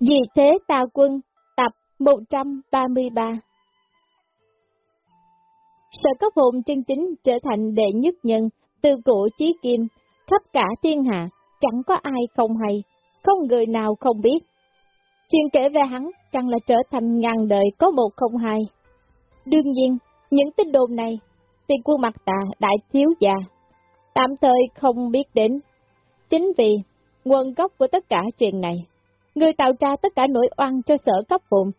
Vì thế tà quân, tập 133 Sở cấp hồn chân chính trở thành đệ nhất nhân, từ cổ chí kim, khắp cả thiên hạ, chẳng có ai không hay, không người nào không biết. Chuyện kể về hắn càng là trở thành ngàn đời có một không hai. Đương nhiên, những tin đồn này, tiền quân mặt tà đại thiếu già, tạm thời không biết đến. Chính vì nguồn gốc của tất cả chuyện này, người tạo ra tất cả nỗi oan cho sở cấp hồn,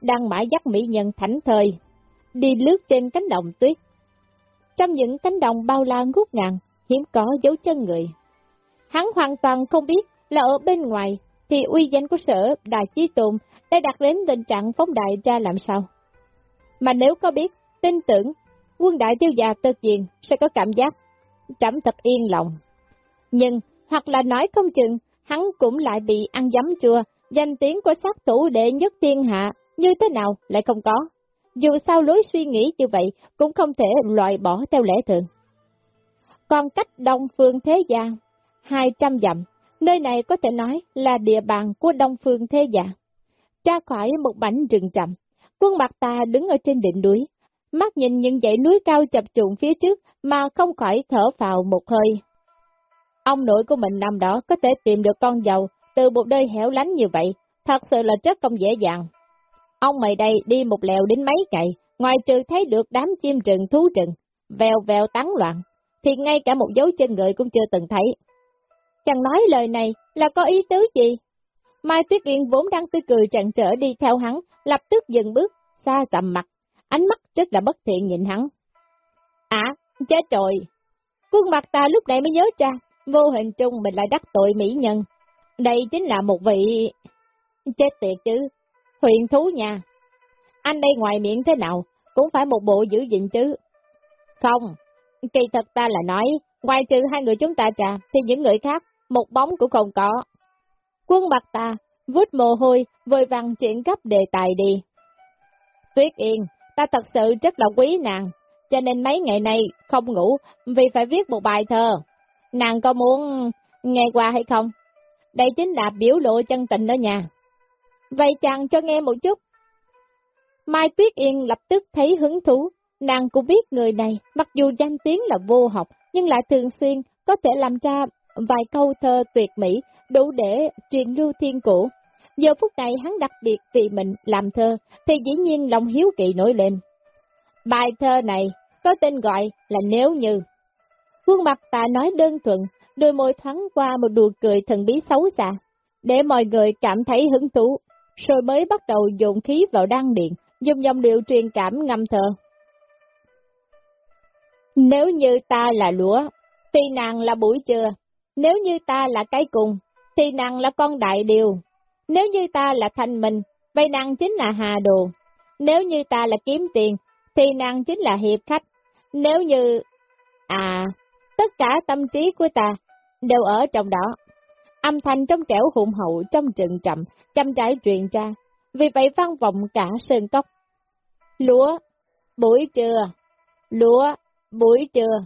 đang mãi dắt mỹ nhân thảnh thời, đi lướt trên cánh đồng tuyết. Trong những cánh đồng bao la ngút ngàn, hiếm có dấu chân người. Hắn hoàn toàn không biết là ở bên ngoài thì uy danh của sở Đại Chí Tôn đã đạt đến tình trạng phóng đại ra làm sao. Mà nếu có biết, tin tưởng, quân đại tiêu già tự diện sẽ có cảm giác trẫm thật yên lòng. Nhưng, hoặc là nói không chừng, hắn cũng lại bị ăn giấm chua, danh tiếng của sát thủ đệ nhất thiên hạ, như thế nào lại không có. Dù sao lối suy nghĩ như vậy cũng không thể loại bỏ theo lẽ thường. Còn cách đông phương thế gia, 200 dặm, nơi này có thể nói là địa bàn của đông phương thế gia. tra khỏi một mảnh rừng trầm, quân mặt ta đứng ở trên đỉnh núi, mắt nhìn những dãy núi cao chập trùng phía trước mà không khỏi thở vào một hơi. Ông nội của mình năm đó có thể tìm được con dâu từ một nơi hẻo lánh như vậy, thật sự là rất không dễ dàng. Ông mày đây đi một lèo đến mấy ngày, ngoài trừ thấy được đám chim rừng thú rừng, vèo vèo tán loạn, thì ngay cả một dấu chân người cũng chưa từng thấy. Chẳng nói lời này là có ý tứ gì? Mai Tuyết Yên vốn đang tươi cười tràn trở đi theo hắn, lập tức dừng bước, xa tầm mặt, ánh mắt rất là bất thiện nhìn hắn. À, chết rồi! Quân mặt ta lúc này mới nhớ ra, vô hình trung mình lại đắc tội mỹ nhân. Đây chính là một vị... Chết tiệt chứ, huyền thú nha. Anh đây ngoài miệng thế nào, cũng phải một bộ giữ gìn chứ. Không, kỳ thật ta là nói, ngoài trừ hai người chúng ta trà, thì những người khác, một bóng cũng không có. Quân bạc ta, vút mồ hôi, vội vàng chuyển gấp đề tài đi. Tuyết yên, ta thật sự rất là quý nàng, cho nên mấy ngày nay không ngủ vì phải viết một bài thơ. Nàng có muốn nghe qua hay không? Đây chính là biểu lộ chân tình đó nha. Vậy chàng cho nghe một chút. Mai Tuyết Yên lập tức thấy hứng thú, nàng cũng biết người này, mặc dù danh tiếng là vô học, nhưng lại thường xuyên có thể làm ra vài câu thơ tuyệt mỹ, đủ để truyền lưu thiên cổ. Giờ phút này hắn đặc biệt vì mình làm thơ, thì dĩ nhiên lòng hiếu kỳ nổi lên. Bài thơ này có tên gọi là Nếu Như. Khuôn mặt ta nói đơn thuần, đôi môi thoáng qua một đùa cười thần bí xấu xa, để mọi người cảm thấy hứng thú, rồi mới bắt đầu dồn khí vào đăng điện, dùng dòng điệu truyền cảm ngâm thơ. Nếu như ta là lúa, thì nàng là buổi trưa, nếu như ta là cái cùng, thì nàng là con đại điều, nếu như ta là thanh minh, vậy nàng chính là hà đồ, nếu như ta là kiếm tiền, thì nàng chính là hiệp khách, nếu như... À, tất cả tâm trí của ta đều ở trong đó. Âm thanh trong trẻo hùng hậu trong trừng chậm, chăm trái truyền ra, vì vậy vang vọng cả sơn cốc. Lúa, buổi trưa, lúa, buổi trưa.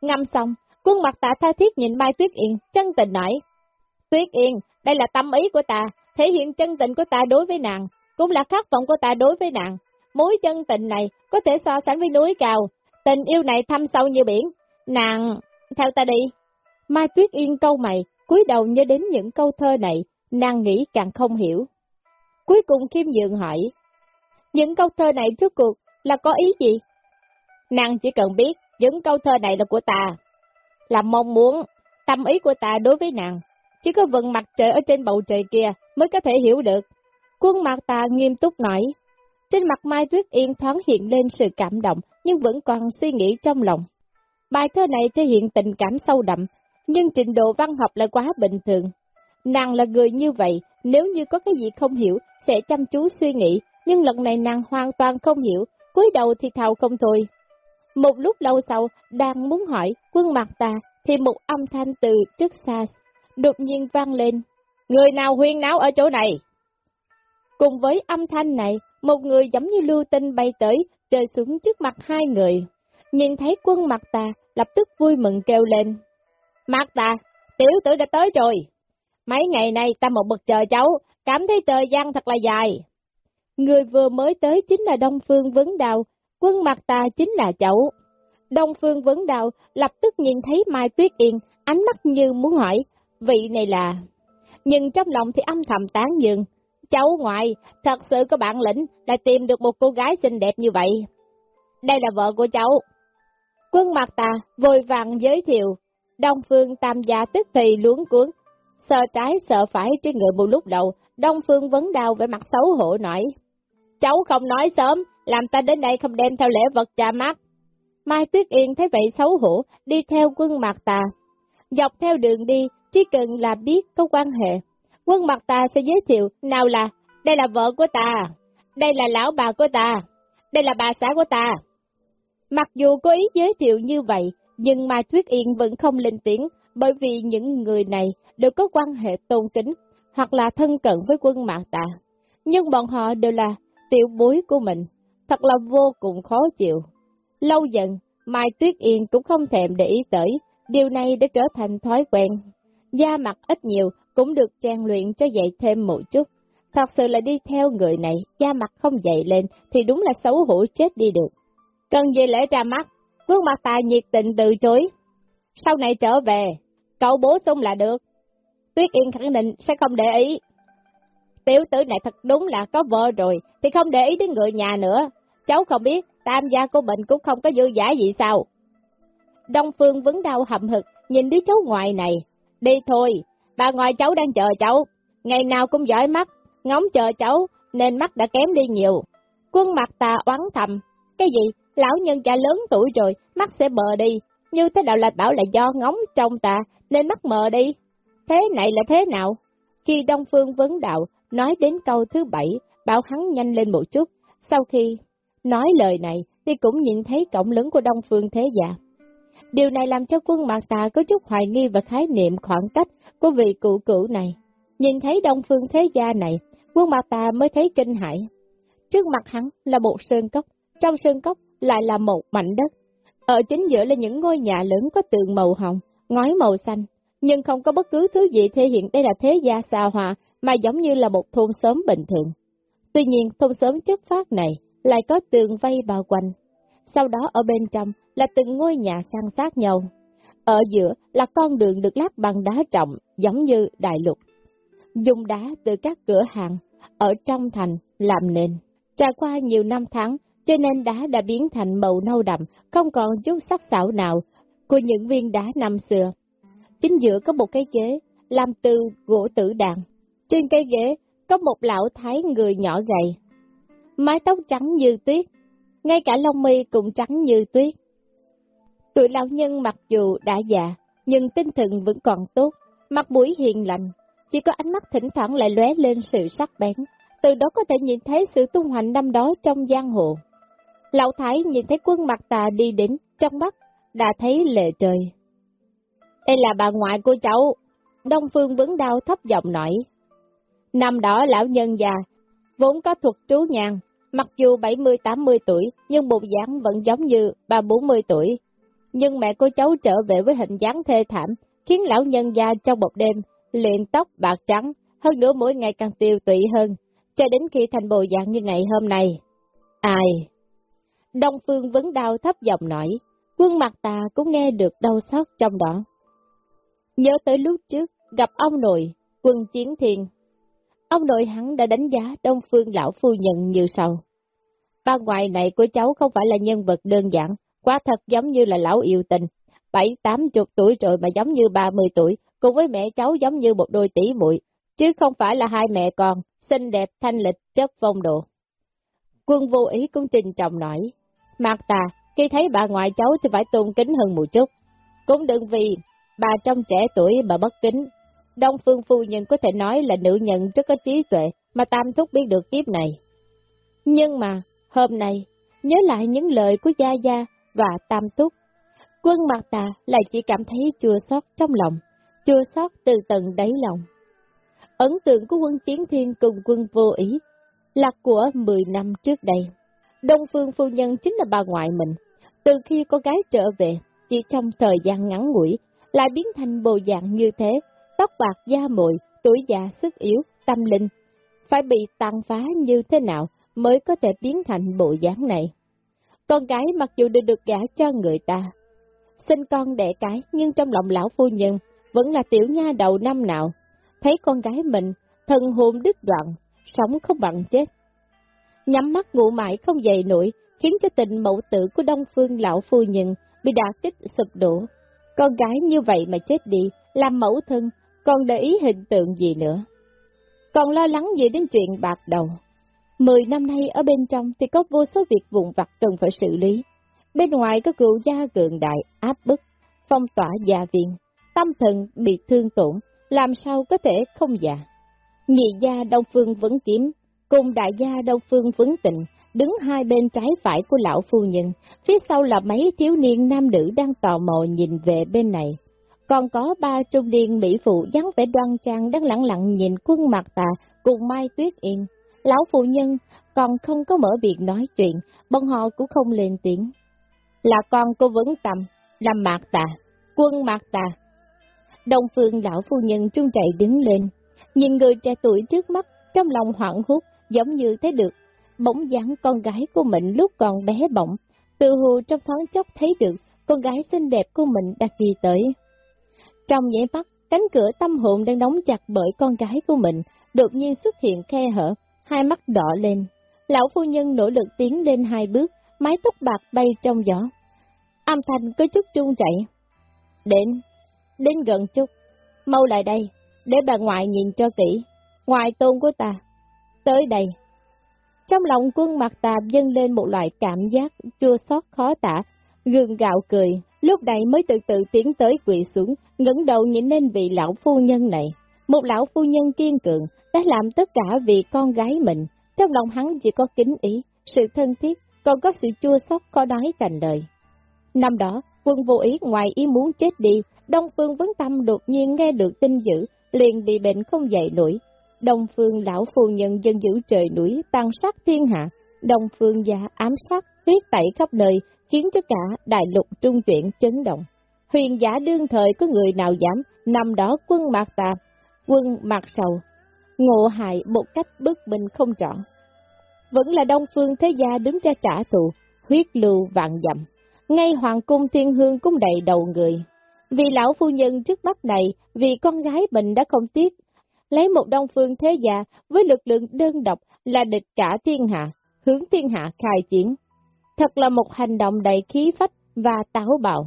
Ngâm xong, quân mặt tạ tha thiết nhìn Mai Tuyết Yên, chân tình nói. Tuyết Yên, đây là tâm ý của ta, thể hiện chân tình của ta đối với nàng, cũng là khát vọng của ta đối với nàng. Mối chân tình này có thể so sánh với núi cao, tình yêu này thâm sâu như biển. Nàng, theo ta đi. Mai Tuyết Yên câu mày, cúi đầu nhớ đến những câu thơ này, nàng nghĩ càng không hiểu. Cuối cùng Kim Dượng hỏi, những câu thơ này trước cuộc là có ý gì? Nàng chỉ cần biết những câu thơ này là của ta, là mong muốn, tâm ý của ta đối với nàng. Chỉ có vận mặt trời ở trên bầu trời kia mới có thể hiểu được. Quân mặt ta nghiêm túc nói, trên mặt Mai Tuyết Yên thoáng hiện lên sự cảm động, nhưng vẫn còn suy nghĩ trong lòng. Bài thơ này thể hiện tình cảm sâu đậm, nhưng trình độ văn học lại quá bình thường. Nàng là người như vậy, nếu như có cái gì không hiểu, sẽ chăm chú suy nghĩ, nhưng lần này nàng hoàn toàn không hiểu, cúi đầu thì thào không thôi. Một lúc lâu sau, đang muốn hỏi quân mặt ta, thì một âm thanh từ trước xa, đột nhiên vang lên. Người nào huyên náo ở chỗ này? Cùng với âm thanh này, một người giống như lưu tinh bay tới, rơi xuống trước mặt hai người. Nhìn thấy quân mặt ta, lập tức vui mừng kêu lên. Mặt ta, tiểu tử đã tới rồi. Mấy ngày nay ta một bực chờ cháu, cảm thấy thời gian thật là dài. Người vừa mới tới chính là Đông Phương Vấn Đào, quân mặt ta chính là cháu. Đông Phương Vấn Đào lập tức nhìn thấy Mai Tuyết Yên, ánh mắt như muốn hỏi, vị này là... Nhưng trong lòng thì âm thầm tán dương, cháu ngoại, thật sự có bản lĩnh, đã tìm được một cô gái xinh đẹp như vậy. Đây là vợ của cháu. Quân mặt ta vội vàng giới thiệu, Đông Phương Tam gia tức thì luống cuốn, sợ trái sợ phải trên người một lúc đầu, Đông Phương vấn đau với mặt xấu hổ nổi. Cháu không nói sớm, làm ta đến đây không đem theo lễ vật cha mắt. Mai Tuyết Yên thấy vậy xấu hổ, đi theo quân mặt tà. Dọc theo đường đi, chỉ cần là biết có quan hệ. Quân mặt tà sẽ giới thiệu, nào là, đây là vợ của ta, đây là lão bà của ta, đây là bà xã của ta. Mặc dù có ý giới thiệu như vậy, nhưng Mai Tuyết Yên vẫn không lên tiếng, bởi vì những người này đều có quan hệ tôn kính, hoặc là thân cận với quân mạng tạ. Nhưng bọn họ đều là tiểu bối của mình, thật là vô cùng khó chịu. Lâu dần, Mai Tuyết Yên cũng không thèm để ý tới, điều này đã trở thành thói quen. Da mặt ít nhiều cũng được trang luyện cho dậy thêm một chút. Thật sự là đi theo người này, da mặt không dậy lên thì đúng là xấu hổ chết đi được. Cần gì lễ ra mắt, Gương mặt ta nhiệt tình từ chối. Sau này trở về, cậu bổ sung là được. Tuyết Yên khẳng định sẽ không để ý. Tiểu tử này thật đúng là có vợ rồi, thì không để ý đến người nhà nữa. Cháu không biết, tam gia của mình cũng không có dư giả gì sao. Đông Phương vấn đau hậm hực, nhìn đứa cháu ngoài này. Đi thôi, bà ngoại cháu đang chờ cháu. Ngày nào cũng giỏi mắt, ngóng chờ cháu, nên mắt đã kém đi nhiều. Quân mặt ta oán thầm. Cái gì? Lão nhân già lớn tuổi rồi, mắt sẽ mờ đi, như thế nào là bảo là do ngóng trong ta, nên mắt mờ đi. Thế này là thế nào? Khi Đông Phương vấn đạo, nói đến câu thứ bảy, bảo hắn nhanh lên một chút. Sau khi nói lời này, thì cũng nhìn thấy cổng lớn của Đông Phương Thế Dạ. Điều này làm cho quân Mạc Tà có chút hoài nghi và khái niệm khoảng cách của vị cụ cũ này. Nhìn thấy Đông Phương Thế Gia này, quân Mạc Tà mới thấy kinh hãi. Trước mặt hắn là một sơn cốc, trong sơn cốc lại là một mảnh đất. Ở chính giữa là những ngôi nhà lớn có tường màu hồng, ngói màu xanh, nhưng không có bất cứ thứ gì thể hiện đây là thế gia xa hòa, mà giống như là một thôn xóm bình thường. Tuy nhiên, thôn xóm chất phát này lại có tường vây bao quanh. Sau đó ở bên trong là từng ngôi nhà san sát nhau. Ở giữa là con đường được lát bằng đá trọng, giống như đại lục. Dùng đá từ các cửa hàng ở trong thành làm nền. Trải qua nhiều năm tháng, cho nên đá đã biến thành màu nâu đậm, không còn chút sắc sảo nào của những viên đá năm xưa. Chính giữa có một cái ghế, làm từ gỗ tử đàn. Trên cây ghế có một lão thái người nhỏ gầy, mái tóc trắng như tuyết, ngay cả lông mi cũng trắng như tuyết. Tuổi lão nhân mặc dù đã già, nhưng tinh thần vẫn còn tốt, mặt mũi hiền lành, chỉ có ánh mắt thỉnh thoảng lại lóe lên sự sắc bén, từ đó có thể nhìn thấy sự tung hoành năm đó trong giang hồ. Lão Thái nhìn thấy quân mặt tà đi đến, trong mắt, đã thấy lệ trời. Đây là bà ngoại của cháu, Đông Phương vấn đau thấp giọng nói. Năm đó lão nhân già, vốn có thuật trú nhàn, mặc dù 70-80 tuổi, nhưng bộ dáng vẫn giống như 3-40 tuổi. Nhưng mẹ của cháu trở về với hình dáng thê thảm, khiến lão nhân già trong một đêm, luyện tóc bạc trắng, hơn nữa mỗi ngày càng tiêu tụy hơn, cho đến khi thành bộ dạng như ngày hôm nay. Ai? Đông Phương vấn đau thấp giọng nói, quân mặt ta cũng nghe được đau xót trong đó. Nhớ tới lúc trước, gặp ông nội, quân chiến thiên. Ông nội hắn đã đánh giá Đông Phương lão phu nhận như sau. Ba ngoại này của cháu không phải là nhân vật đơn giản, quá thật giống như là lão yêu tình. Bảy tám chục tuổi rồi mà giống như ba mươi tuổi, cùng với mẹ cháu giống như một đôi tỷ muội chứ không phải là hai mẹ con, xinh đẹp, thanh lịch, chất phong độ. Quân vô ý cũng trình trọng nói, Mạc tà, khi thấy bà ngoại cháu thì phải tôn kính hơn một chút. Cũng đừng vì bà trong trẻ tuổi mà bất kính. Đông Phương Phu Nhân có thể nói là nữ nhân rất có trí tuệ mà Tam Thúc biết được kiếp này. Nhưng mà, hôm nay, nhớ lại những lời của Gia Gia và Tam Thúc, quân Mạc Tà lại chỉ cảm thấy chua xót trong lòng, chua xót từ tận đáy lòng. Ấn tượng của quân Chiến Thiên cùng quân vô ý là của 10 năm trước đây. Đông Phương Phu Nhân chính là bà ngoại mình. Từ khi cô gái trở về, chỉ trong thời gian ngắn ngủi, lại biến thành bộ dạng như thế, tóc bạc da mồi, tuổi già sức yếu, tâm linh, phải bị tàn phá như thế nào mới có thể biến thành bộ dáng này. Con gái mặc dù được được gả cho người ta, sinh con đẻ cái nhưng trong lòng lão phu nhân vẫn là tiểu nha đầu năm nào, thấy con gái mình thần hồn đứt đoạn, sống không bằng chết. Nhắm mắt ngủ mãi không dậy nổi, khiến cho tình mẫu tử của Đông Phương lão phu nhân bị đả kích sụp đổ. Con gái như vậy mà chết đi, làm mẫu thân, còn để ý hình tượng gì nữa. Còn lo lắng gì đến chuyện bạc đầu. Mười năm nay ở bên trong thì có vô số việc vụn vặt cần phải xử lý. Bên ngoài có cựu gia cường đại, áp bức, phong tỏa gia viên, tâm thần bị thương tổn, làm sao có thể không già. Nhị gia Đông Phương vẫn kiếm, cùng đại gia Đông Phương vấn tình, đứng hai bên trái phải của lão phu nhân, phía sau là mấy thiếu niên nam nữ đang tò mò nhìn về bên này. Còn có ba trung niên mỹ phụ dáng vẻ đoan trang đang lặng lặng nhìn quân mặt tà cùng Mai Tuyết Yên. Lão phụ nhân còn không có mở miệng nói chuyện, bọn họ cũng không lên tiếng. Là con cô Vấn Tâm, là Mạc Tà, quân Mạc Tà. Đông phương lão phu nhân trung chạy đứng lên, nhìn người trẻ tuổi trước mắt, trong lòng hoảng hốt, giống như thấy được bóng dáng con gái của mình lúc còn bé bỏng, từ hồ trong thoáng chốc thấy được con gái xinh đẹp của mình đã đi tới. Trong nhảy mắt, cánh cửa tâm hồn đang đóng chặt bởi con gái của mình, đột nhiên xuất hiện khe hở, hai mắt đỏ lên. Lão phu nhân nỗ lực tiến lên hai bước, mái tóc bạc bay trong gió. Âm thanh có chút trung chạy. Đến, đến gần chút, mau lại đây, để bà ngoại nhìn cho kỹ, ngoại tôn của ta. Tới đây. Trong lòng quân mặt tà dâng lên một loại cảm giác chua xót khó tả, gương gạo cười, lúc này mới từ từ tiến tới quỳ xuống, ngẩng đầu nhìn lên vị lão phu nhân này. Một lão phu nhân kiên cường, đã làm tất cả vì con gái mình, trong lòng hắn chỉ có kính ý, sự thân thiết, còn có sự chua xót khó đói thành đời. Năm đó, quân vô ý ngoài ý muốn chết đi, Đông Phương Vấn Tâm đột nhiên nghe được tin dữ, liền bị bệnh không dậy nổi, Đông phương lão phu nhân dân giữ trời núi, tăng sát thiên hạ, Đông phương gia ám sát, huyết tẩy khắp nơi, khiến cho cả đại lục trung chuyển chấn động. Huyền giả đương thời có người nào dám, nằm đó quân mạc tà, quân mạc sầu, ngộ hại một cách bất bình không chọn, Vẫn là Đông phương thế gia đứng ra trả thù, huyết lưu vạn dặm. Ngay hoàng cung thiên hương cũng đầy đầu người. Vì lão phu nhân trước mắt này, vì con gái mình đã không tiếc lấy một đông phương thế gia với lực lượng đơn độc là địch cả thiên hạ, hướng thiên hạ khai chiến. Thật là một hành động đầy khí phách và táo bạo.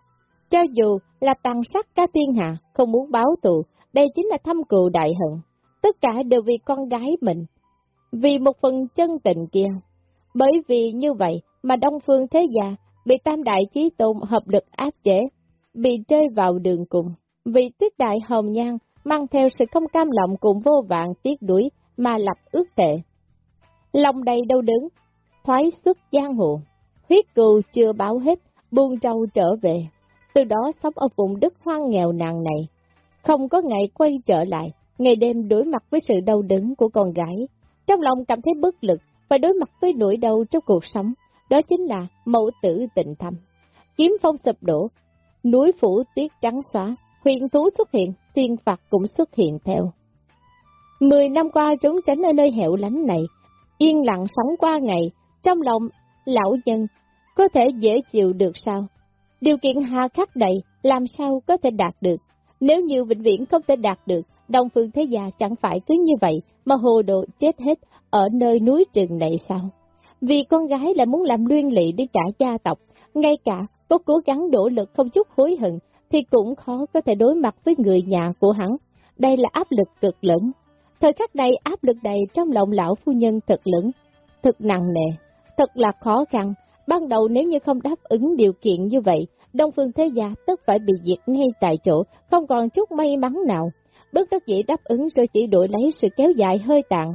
Cho dù là tàn sát cả thiên hạ, không muốn báo thù, đây chính là thâm cừu đại hận. Tất cả đều vì con gái mình. Vì một phần chân tình kia. Bởi vì như vậy mà Đông Phương Thế Gia bị Tam Đại Chí Tôn hợp lực áp chế, bị rơi vào đường cùng. Vì tuyết đại hồng nhan mang theo sự không cam lòng cùng vô vạn tiếc đuổi mà lập ước tệ. Lòng đầy đau đớn, thoái xuất giang hồ, huyết cừu chưa báo hết, buông trâu trở về, từ đó sống ở vùng đất hoang nghèo nàn này, không có ngày quay trở lại, ngày đêm đối mặt với sự đau đớn của con gái, trong lòng cảm thấy bất lực, phải đối mặt với nỗi đau trong cuộc sống, đó chính là mẫu tử tình thâm. Kiếm phong sụp đổ, núi phủ tuyết trắng xóa, huyền thú xuất hiện, tiên phạt cũng xuất hiện theo. Mười năm qua trốn tránh ở nơi hẻo lánh này, yên lặng sống qua ngày, trong lòng lão nhân có thể dễ chịu được sao? Điều kiện hà khắc này làm sao có thể đạt được? Nếu như vĩnh viễn không thể đạt được, Đông Phương Thế Gia chẳng phải cứ như vậy mà hồ đồ chết hết ở nơi núi rừng này sao? Vì con gái là muốn làm luyên lị đi cả gia tộc, ngay cả có cố gắng đổ lực không chút hối hận, thì cũng khó có thể đối mặt với người nhà của hắn. Đây là áp lực cực lớn. Thời khắc này áp lực này trong lòng lão phu nhân thật lớn, thật nặng nề, thật là khó khăn. Ban đầu nếu như không đáp ứng điều kiện như vậy, Đông Phương Thế Gia tất phải bị diệt ngay tại chỗ, không còn chút may mắn nào. Bất đắc dĩ đáp ứng rồi chỉ đổi lấy sự kéo dài hơi tàn.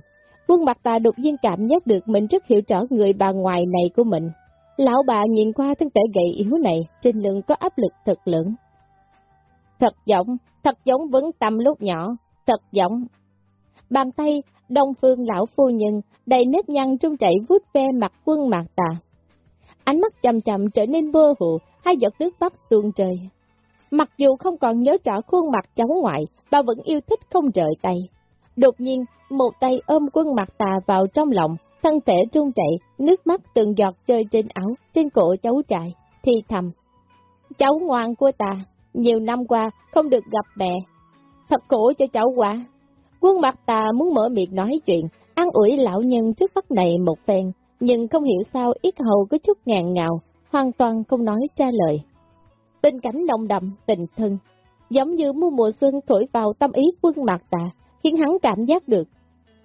Quân mặt ta đột nhiên cảm giác được mình rất hiểu rõ người bà ngoài này của mình. Lão bà nhìn qua thân thể gầy yếu này, trên lưng có áp lực thật lớn. Thật giống, thật giống vấn tâm lúc nhỏ, thật giống. Bàn tay, đông phương lão phu nhân, đầy nếp nhăn trung chảy vút ve mặt quân mạc tà. Ánh mắt chậm chậm trở nên mơ hồ, hai giọt nước mắt tuôn trời. Mặc dù không còn nhớ rõ khuôn mặt cháu ngoại, bà vẫn yêu thích không rời tay. Đột nhiên, một tay ôm quân mặt tà vào trong lòng, thân thể trung chạy, nước mắt từng giọt rơi trên áo, trên cổ cháu trai, thì thầm. Cháu ngoan của ta, nhiều năm qua không được gặp mẹ, thật khổ cho cháu quá. Quân mặt tà muốn mở miệng nói chuyện, an ủi lão nhân trước mắt này một phen, nhưng không hiểu sao ít hầu có chút ngàn ngào, hoàn toàn không nói trả lời. Bên cạnh đồng đậm, tình thân, giống như mùa mùa xuân thổi vào tâm ý quân mặt tà, khiến hắn cảm giác được.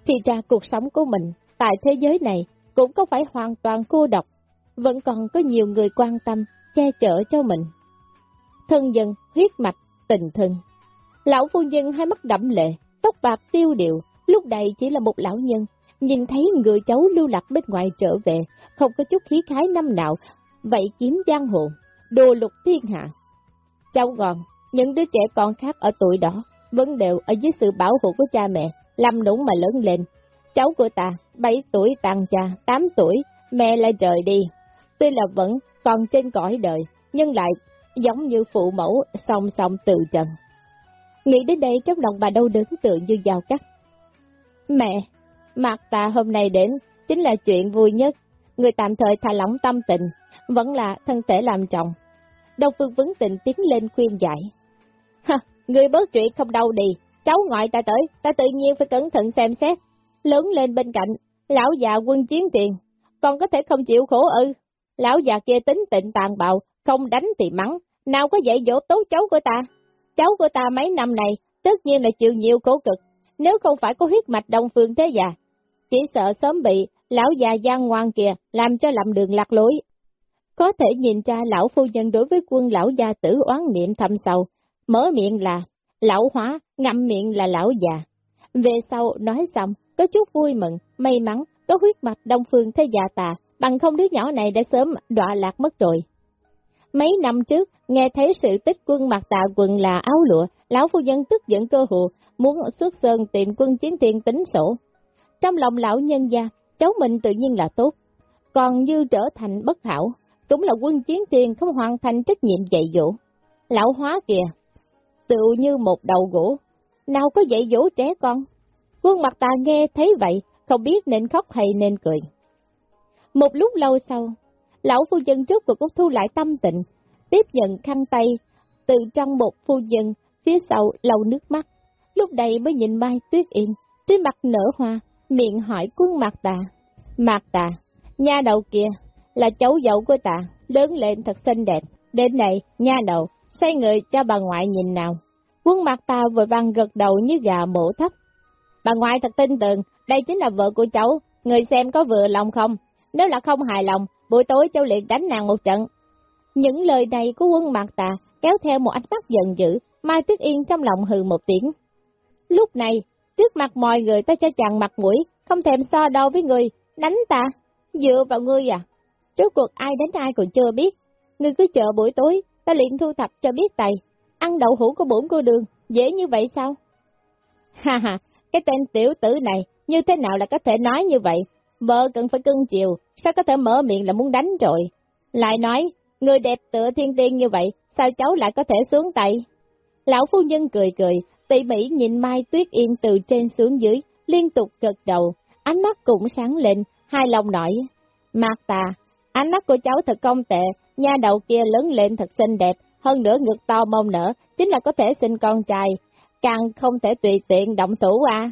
Thì ra cuộc sống của mình, tại thế giới này, cũng không phải hoàn toàn cô độc, vẫn còn có nhiều người quan tâm, che chở cho mình. Thân dân, huyết mạch, tình thân. Lão phu nhân hai mắt đậm lệ, tóc bạc tiêu điệu, lúc này chỉ là một lão nhân, nhìn thấy người cháu lưu lạc bên ngoài trở về, không có chút khí khái năm nào, vậy kiếm giang hồ, đồ lục thiên hạ. Cháu gòn, những đứa trẻ con khác ở tuổi đó, vẫn đều ở dưới sự bảo hộ của cha mẹ, làm đúng mà lớn lên. Cháu của ta, 7 tuổi tàn cha, 8 tuổi, mẹ lại rời đi. Tuy là vẫn còn trên cõi đời, nhưng lại giống như phụ mẫu song song tự trần. Nghĩ đến đây trong lòng bà đau đớn tự như dao cắt. Mẹ, mặt ta hôm nay đến chính là chuyện vui nhất, người tạm thời thả lỏng tâm tình, vẫn là thân thể làm trọng. Đông Phương Vấn Tình tiến lên khuyên giải. Ha, người bớt chuyện không đâu đi, cháu ngoại ta tới, ta tự nhiên phải cẩn thận xem xét. Lớn lên bên cạnh, lão già quân chiến tiền, còn có thể không chịu khổ ư. Lão già kia tính tịnh tàn bạo, không đánh thì mắng, nào có dạy dỗ tốt cháu của ta. Cháu của ta mấy năm này, tất nhiên là chịu nhiều khổ cực, nếu không phải có huyết mạch đông phương thế già. Chỉ sợ sớm bị lão già gian ngoan kìa, làm cho lầm đường lạc lối. Có thể nhìn ra lão phu nhân đối với quân lão gia tử oán niệm thâm sâu, mở miệng là lão hóa, ngậm miệng là lão già. Về sau nói xong, có chút vui mừng, may mắn, có huyết mạch đông phương thế già tà, bằng không đứa nhỏ này đã sớm đọa lạc mất rồi. Mấy năm trước, nghe thấy sự tích quân mặc tạ quần là áo lụa, lão phu nhân tức giận cơ hồ muốn xuất sơn tìm quân chiến tiền tính sổ. Trong lòng lão nhân gia, cháu mình tự nhiên là tốt, còn như trở thành bất hảo, cũng là quân chiến tiền không hoàn thành trách nhiệm dạy dỗ. Lão hóa kìa, tự như một đầu gỗ, nào có dạy dỗ trẻ con. Quân mặt ta nghe thấy vậy, không biết nên khóc hay nên cười. Một lúc lâu sau, lão phu nhân trước cuộc cũng thu lại tâm tịnh, tiếp nhận khăn tay, từ trong một phu nhân, phía sau lau nước mắt. Lúc này mới nhìn Mai Tuyết Yên, trên mặt nở hoa, miệng hỏi quân Mạc Tà. Mạc Tà, nha đầu kia, là cháu dậu của ta, lớn lên thật xinh đẹp. Đến này, nha đầu, xoay người cho bà ngoại nhìn nào. Quân Mạc Tà vừa vàng gật đầu như gà mổ thấp. Bà ngoại thật tin tưởng, đây chính là vợ của cháu, người xem có vừa lòng không? Nếu là không hài lòng, buổi tối cháu liền đánh nàng một trận. Những lời này của quân Mạc Tà kéo theo một ánh mắt giận dữ, Mai Tuyết Yên trong lòng hừ một tiếng. Lúc này, trước mặt mọi người ta cho chàng mặt mũi, không thèm so đâu với người, đánh ta, dựa vào ngươi à. Trước cuộc ai đánh ai còn chưa biết, ngươi cứ chờ buổi tối, ta liền thu thập cho biết tài, ăn đậu hũ của bổn cô đường, dễ như vậy sao? Ha ha, cái tên tiểu tử này, như thế nào là có thể nói như vậy? Vợ cần phải cưng chiều, sao có thể mở miệng là muốn đánh rồi? Lại nói, người đẹp tựa thiên tiên như vậy, sao cháu lại có thể xuống tay? Lão phu nhân cười cười, tỉ mỉ nhìn Mai Tuyết Yên từ trên xuống dưới, liên tục gật đầu, ánh mắt cũng sáng lên, hai lòng nổi. Mạc tà, ánh mắt của cháu thật công tệ, nha đầu kia lớn lên thật xinh đẹp, hơn nữa ngực to mông nở, chính là có thể sinh con trai, càng không thể tùy tiện động thủ à.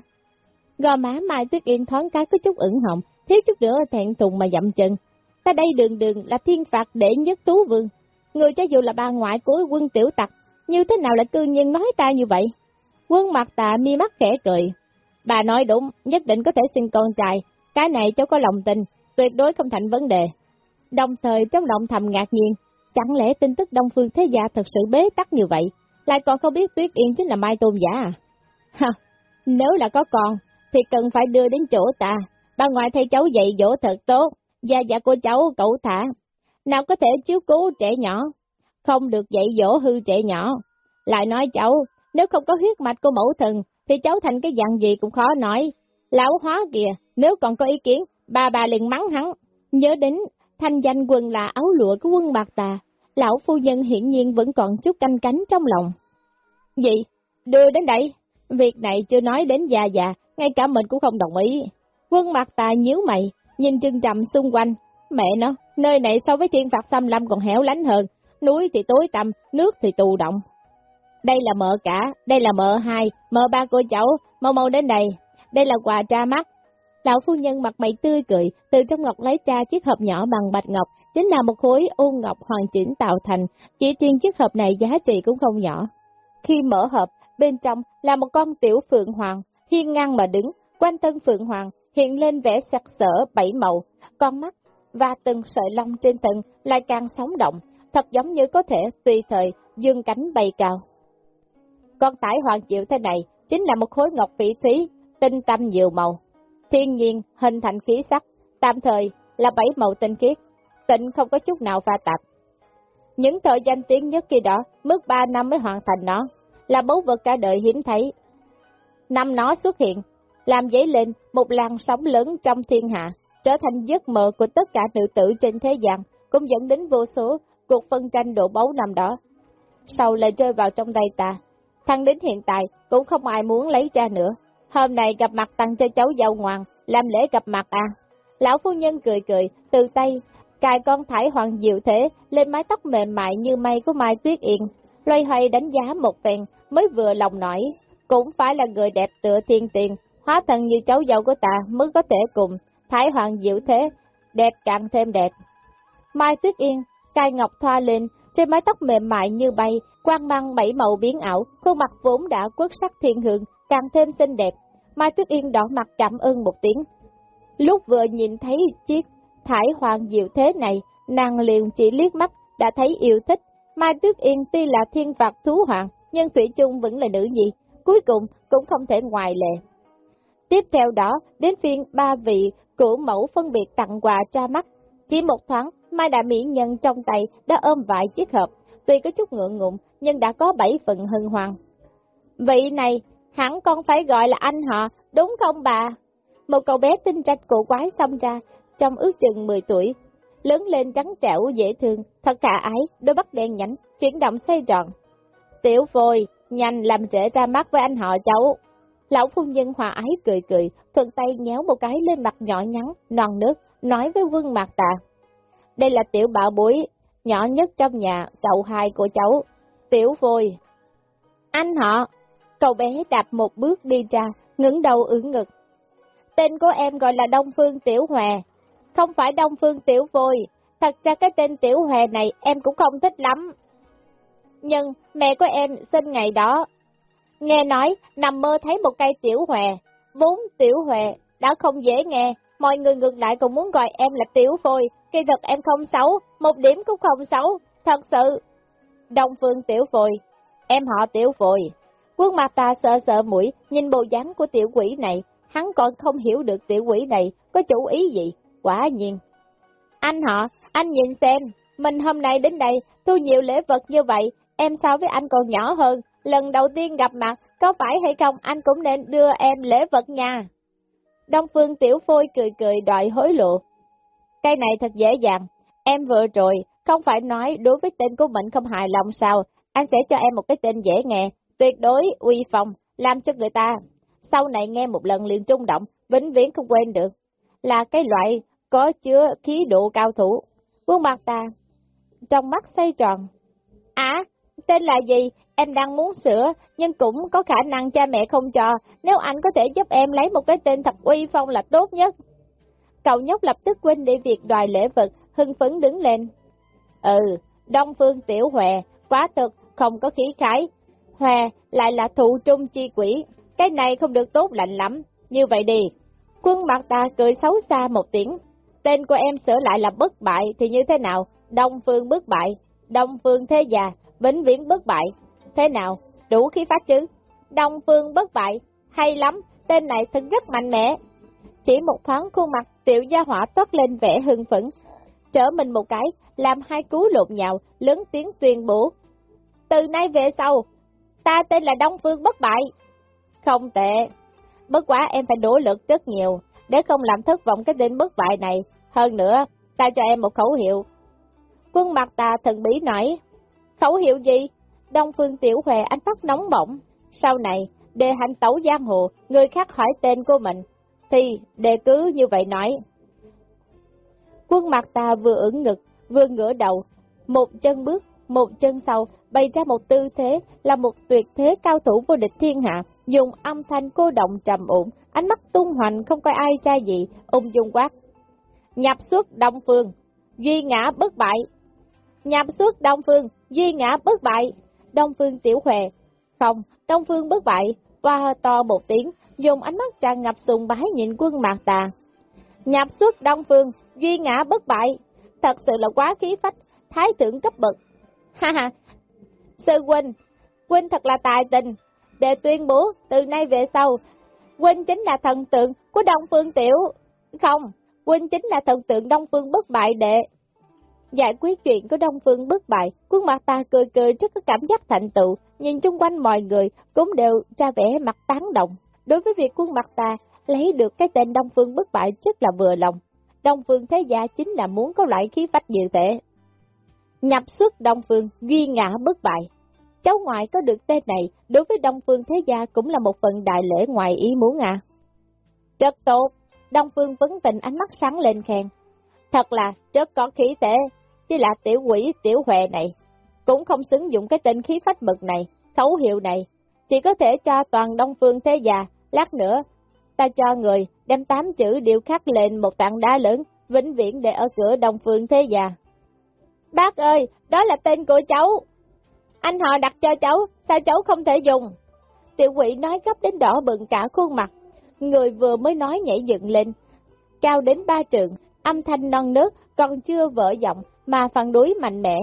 Gò má Mai Tuyết Yên thoáng cái có chút ửng hồng, thiếu chút nữa thẹn thùng mà dậm chân. Ta đây đường đường là thiên phạt để nhất tú vương, người cho dù là bà ngoại của quân tiểu tặc, như thế nào lại cư nhiên nói ta như vậy? Quân mặt tà mi mắt khẽ cười. Bà nói đúng, nhất định có thể sinh con trai, cái này cháu có lòng tin, tuyệt đối không thành vấn đề. Đồng thời trong lòng thầm ngạc nhiên, chẳng lẽ tin tức Đông Phương Thế Gia thật sự bế tắc như vậy, lại còn không biết Tuyết Yên chính là Mai Tôn Giả à? Ha, nếu là có con, thì cần phải đưa đến chỗ ta, bà ngoại thấy cháu dạy dỗ thật tốt, gia dạ của cháu cậu thả, nào có thể chiếu cố trẻ nhỏ, không được dạy dỗ hư trẻ nhỏ. Lại nói cháu, nếu không có huyết mạch của mẫu thần, thì cháu thành cái dạng gì cũng khó nói. Lão hóa kìa, nếu còn có ý kiến, bà bà liền mắng hắn. Nhớ đến thanh danh quần là áo lụa của quân bạc tà, lão phu nhân hiển nhiên vẫn còn chút canh cánh trong lòng. Gì? Đưa đến đây? Việc này chưa nói đến già già, ngay cả mình cũng không đồng ý. Quân mặt tà nhíu mày, nhìn chân trầm xung quanh. Mẹ nó, nơi này so với thiên phạt xâm lâm còn hẻo lánh hơn, núi thì tối tăm, nước thì tù động. Đây là mợ cả, đây là mợ hai, mợ ba cô cháu, mau mau đến đây. Đây là quà tra mắt. Lão phu nhân mặt mày tươi cười, từ trong ngọc lấy ra chiếc hộp nhỏ bằng bạch ngọc, chính là một khối ôn ngọc hoàn chỉnh tạo thành, chỉ riêng chiếc hộp này giá trị cũng không nhỏ. Khi mở hộp, bên trong là một con tiểu phượng hoàng, hiên ngang mà đứng, quanh thân phượng hoàng, hiện lên vẻ sặc sỡ bảy màu, con mắt và từng sợi lông trên thân lại càng sống động, thật giống như có thể tùy thời dương cánh bay cao. Con tải hoàng diệu thế này chính là một khối ngọc phỉ thúy, tinh tâm nhiều màu, thiên nhiên hình thành khí sắc, tạm thời là bảy màu tinh khiết, tịnh không có chút nào pha tạp. Những thời danh tiếng nhất khi đó, mất ba năm mới hoàn thành nó, là báu vật cả đời hiếm thấy. Năm nó xuất hiện, làm dấy lên một làn sóng lớn trong thiên hạ, trở thành giấc mơ của tất cả nữ tử trên thế gian, cũng dẫn đến vô số cuộc phân tranh đổ báu năm đó. Sau lại rơi vào trong tay ta, thằng đến hiện tại cũng không ai muốn lấy ra nữa. Hôm nay gặp mặt tặng cho cháu giàu ngoan, làm lễ gặp mặt à. Lão phu nhân cười cười, từ tay, cài con thải hoàng diệu thế lên mái tóc mềm mại như mây của Mai Tuyết Yên. Loay hoay đánh giá một phen mới vừa lòng nổi, cũng phải là người đẹp tựa thiên tiền, hóa thân như cháu dâu của ta mới có thể cùng, thái hoàng diệu thế, đẹp càng thêm đẹp. Mai Tuyết Yên, cai ngọc thoa lên, trên mái tóc mềm mại như bay, quang mang bảy màu biến ảo, khuôn mặt vốn đã quất sắc thiên hương, càng thêm xinh đẹp. Mai Tuyết Yên đỏ mặt cảm ơn một tiếng. Lúc vừa nhìn thấy chiếc thải hoàng diệu thế này, nàng liền chỉ liếc mắt, đã thấy yêu thích. Mai Tuyết Yên tuy là thiên phạt thú hoàng, nhưng Thủy chung vẫn là nữ gì, cuối cùng cũng không thể ngoài lệ. Tiếp theo đó, đến phiên ba vị cửu mẫu phân biệt tặng quà tra mắt. Chỉ một thoáng, Mai Đại Mỹ Nhân trong tay đã ôm vài chiếc hộp, tuy có chút ngượng ngụm nhưng đã có bảy phần hưng hoàng. Vị này, hẳn con phải gọi là anh họ, đúng không bà? Một cậu bé tinh trạch cổ quái xông ra, trong ước chừng 10 tuổi, lớn lên trắng trẻo dễ thương, thật cả ái, đôi mắt đen nhánh chuyển động xoay tròn. Tiểu phôi, nhanh làm trễ ra mắt với anh họ cháu. Lão phu nhân hòa ái cười cười, thuận tay nhéo một cái lên mặt nhỏ nhắn, non nước, nói với vương mạc tà. Đây là tiểu bảo bối, nhỏ nhất trong nhà, cậu hai của cháu, tiểu vôi. Anh họ, cậu bé đạp một bước đi ra, ngẩng đầu ưỡn ngực. Tên của em gọi là Đông Phương Tiểu Hòa, không phải Đông Phương Tiểu Vôi, thật ra cái tên Tiểu Hòa này em cũng không thích lắm. Nhưng mẹ của em sinh ngày đó, nghe nói nằm mơ thấy một cây Tiểu hòe, vốn Tiểu hòe, đã không dễ nghe, mọi người ngược lại còn muốn gọi em là Tiểu Phôi, kỳ thật em không xấu, một điểm cũng không xấu, thật sự. Đông Phương Tiểu Phôi, em họ Tiểu Phôi. Quân mặt ta sợ sợ mũi, nhìn bộ dáng của tiểu quỷ này, hắn còn không hiểu được tiểu quỷ này có chủ ý gì, quả nhiên. Anh họ, anh nhìn xem, mình hôm nay đến đây, thu nhiều lễ vật như vậy, em so với anh còn nhỏ hơn, lần đầu tiên gặp mặt, có phải hay không anh cũng nên đưa em lễ vật nha. Đông Phương Tiểu Phôi cười cười đòi hối lộ. Cái này thật dễ dàng, em vừa rồi, không phải nói đối với tên của mình không hài lòng sao, anh sẽ cho em một cái tên dễ nghe, tuyệt đối uy phong, làm cho người ta sau này nghe một lần liền trung động, vĩnh viễn không quên được, là cái loại có chứa khí độ cao thủ. Quân mặt ta, trong mắt xoay tròn. À, tên là gì? Em đang muốn sửa, nhưng cũng có khả năng cha mẹ không cho, nếu anh có thể giúp em lấy một cái tên thật uy phong là tốt nhất. Cậu nhóc lập tức quên đi việc đòi lễ vật, hưng phấn đứng lên. Ừ, Đông Phương Tiểu Huệ, quá thực, không có khí khái. Huệ lại là thụ trung chi quỷ, cái này không được tốt lạnh lắm, như vậy đi. Quân mặt ta cười xấu xa một tiếng, tên của em sửa lại là bất bại thì như thế nào? Đông Phương bất bại, Đông Phương thế già, vĩnh viễn bất bại. Thế nào? Đủ khí phát chứ? Đông Phương bất bại, hay lắm, tên này thật rất mạnh mẽ. Chỉ một thoáng khuôn mặt tiểu gia hỏa toát lên vẻ hưng phấn, trở mình một cái, làm hai cú lộn nhào, lớn tiếng tuyên bố. Từ nay về sau, ta tên là Đông Phương bất bại. Không tệ. Bất quá em phải nỗ lực rất nhiều, để không làm thất vọng cái tên bất bại này. Hơn nữa, ta cho em một khẩu hiệu. Quân mặt ta thần bí nói, khẩu hiệu gì? Đông Phương Tiểu Huệ ánh mắt nóng bỏng. Sau này, đề hành tấu giang hồ, người khác hỏi tên của mình, thì đề cứ như vậy nói. Quân mặt ta vừa ưỡn ngực, vừa ngửa đầu, một chân bước, một chân sau, bày ra một tư thế là một tuyệt thế cao thủ vô địch thiên hạ, dùng âm thanh cô động trầm ổn, ánh mắt tung hoành không coi ai trai gì, ung dung quát. Nhập xuất Đông Phương, duy ngã bất bại. Nhập xuất Đông Phương, duy ngã bất bại. Đông Phương tiểu huệ. Không, Đông Phương bất bại, qua to một tiếng, dùng ánh mắt tràn ngập sùng bái nhìn quân mạc tà. Nhập xuất Đông Phương, duy ngã bất bại. Thật sự là quá khí phách, thái thượng cấp bậc. Ha ha, sư huynh, huynh thật là tài tình. Để tuyên bố, từ nay về sau, huynh chính là thần tượng của Đông Phương Tiểu. Không, huynh chính là thần tượng Đông Phương bất bại đệ. Giải quyết chuyện của Đông Phương bất bại, khuôn mặt ta cười cười rất có cảm giác thành tựu, nhìn chung quanh mọi người cũng đều ra vẻ mặt tán động. Đối với việc quân mặt ta lấy được cái tên Đông Phương bất bại rất là vừa lòng. Đông Phương Thế Gia chính là muốn có loại khí phách như thế. Nhập xuất Đông Phương, duy ngã bất bại. Cháu ngoại có được tên này, đối với Đông Phương Thế Gia cũng là một phần đại lễ ngoài ý muốn à. Rất tốt, Đông Phương vấn tình ánh mắt sáng lên khen. Thật là rất có khí tệ chỉ là tiểu quỷ tiểu huệ này, cũng không xứng dụng cái tên khí phách mực này, khấu hiệu này, chỉ có thể cho toàn Đông Phương Thế già lát nữa, ta cho người đem tám chữ điêu khắc lên một tảng đá lớn, vĩnh viễn để ở cửa Đông Phương Thế già Bác ơi, đó là tên của cháu. Anh họ đặt cho cháu, sao cháu không thể dùng? Tiểu quỷ nói gấp đến đỏ bừng cả khuôn mặt. Người vừa mới nói nhảy dựng lên, cao đến ba trường, âm thanh non nớt, còn chưa vỡ giọng, mà phản đối mạnh mẽ.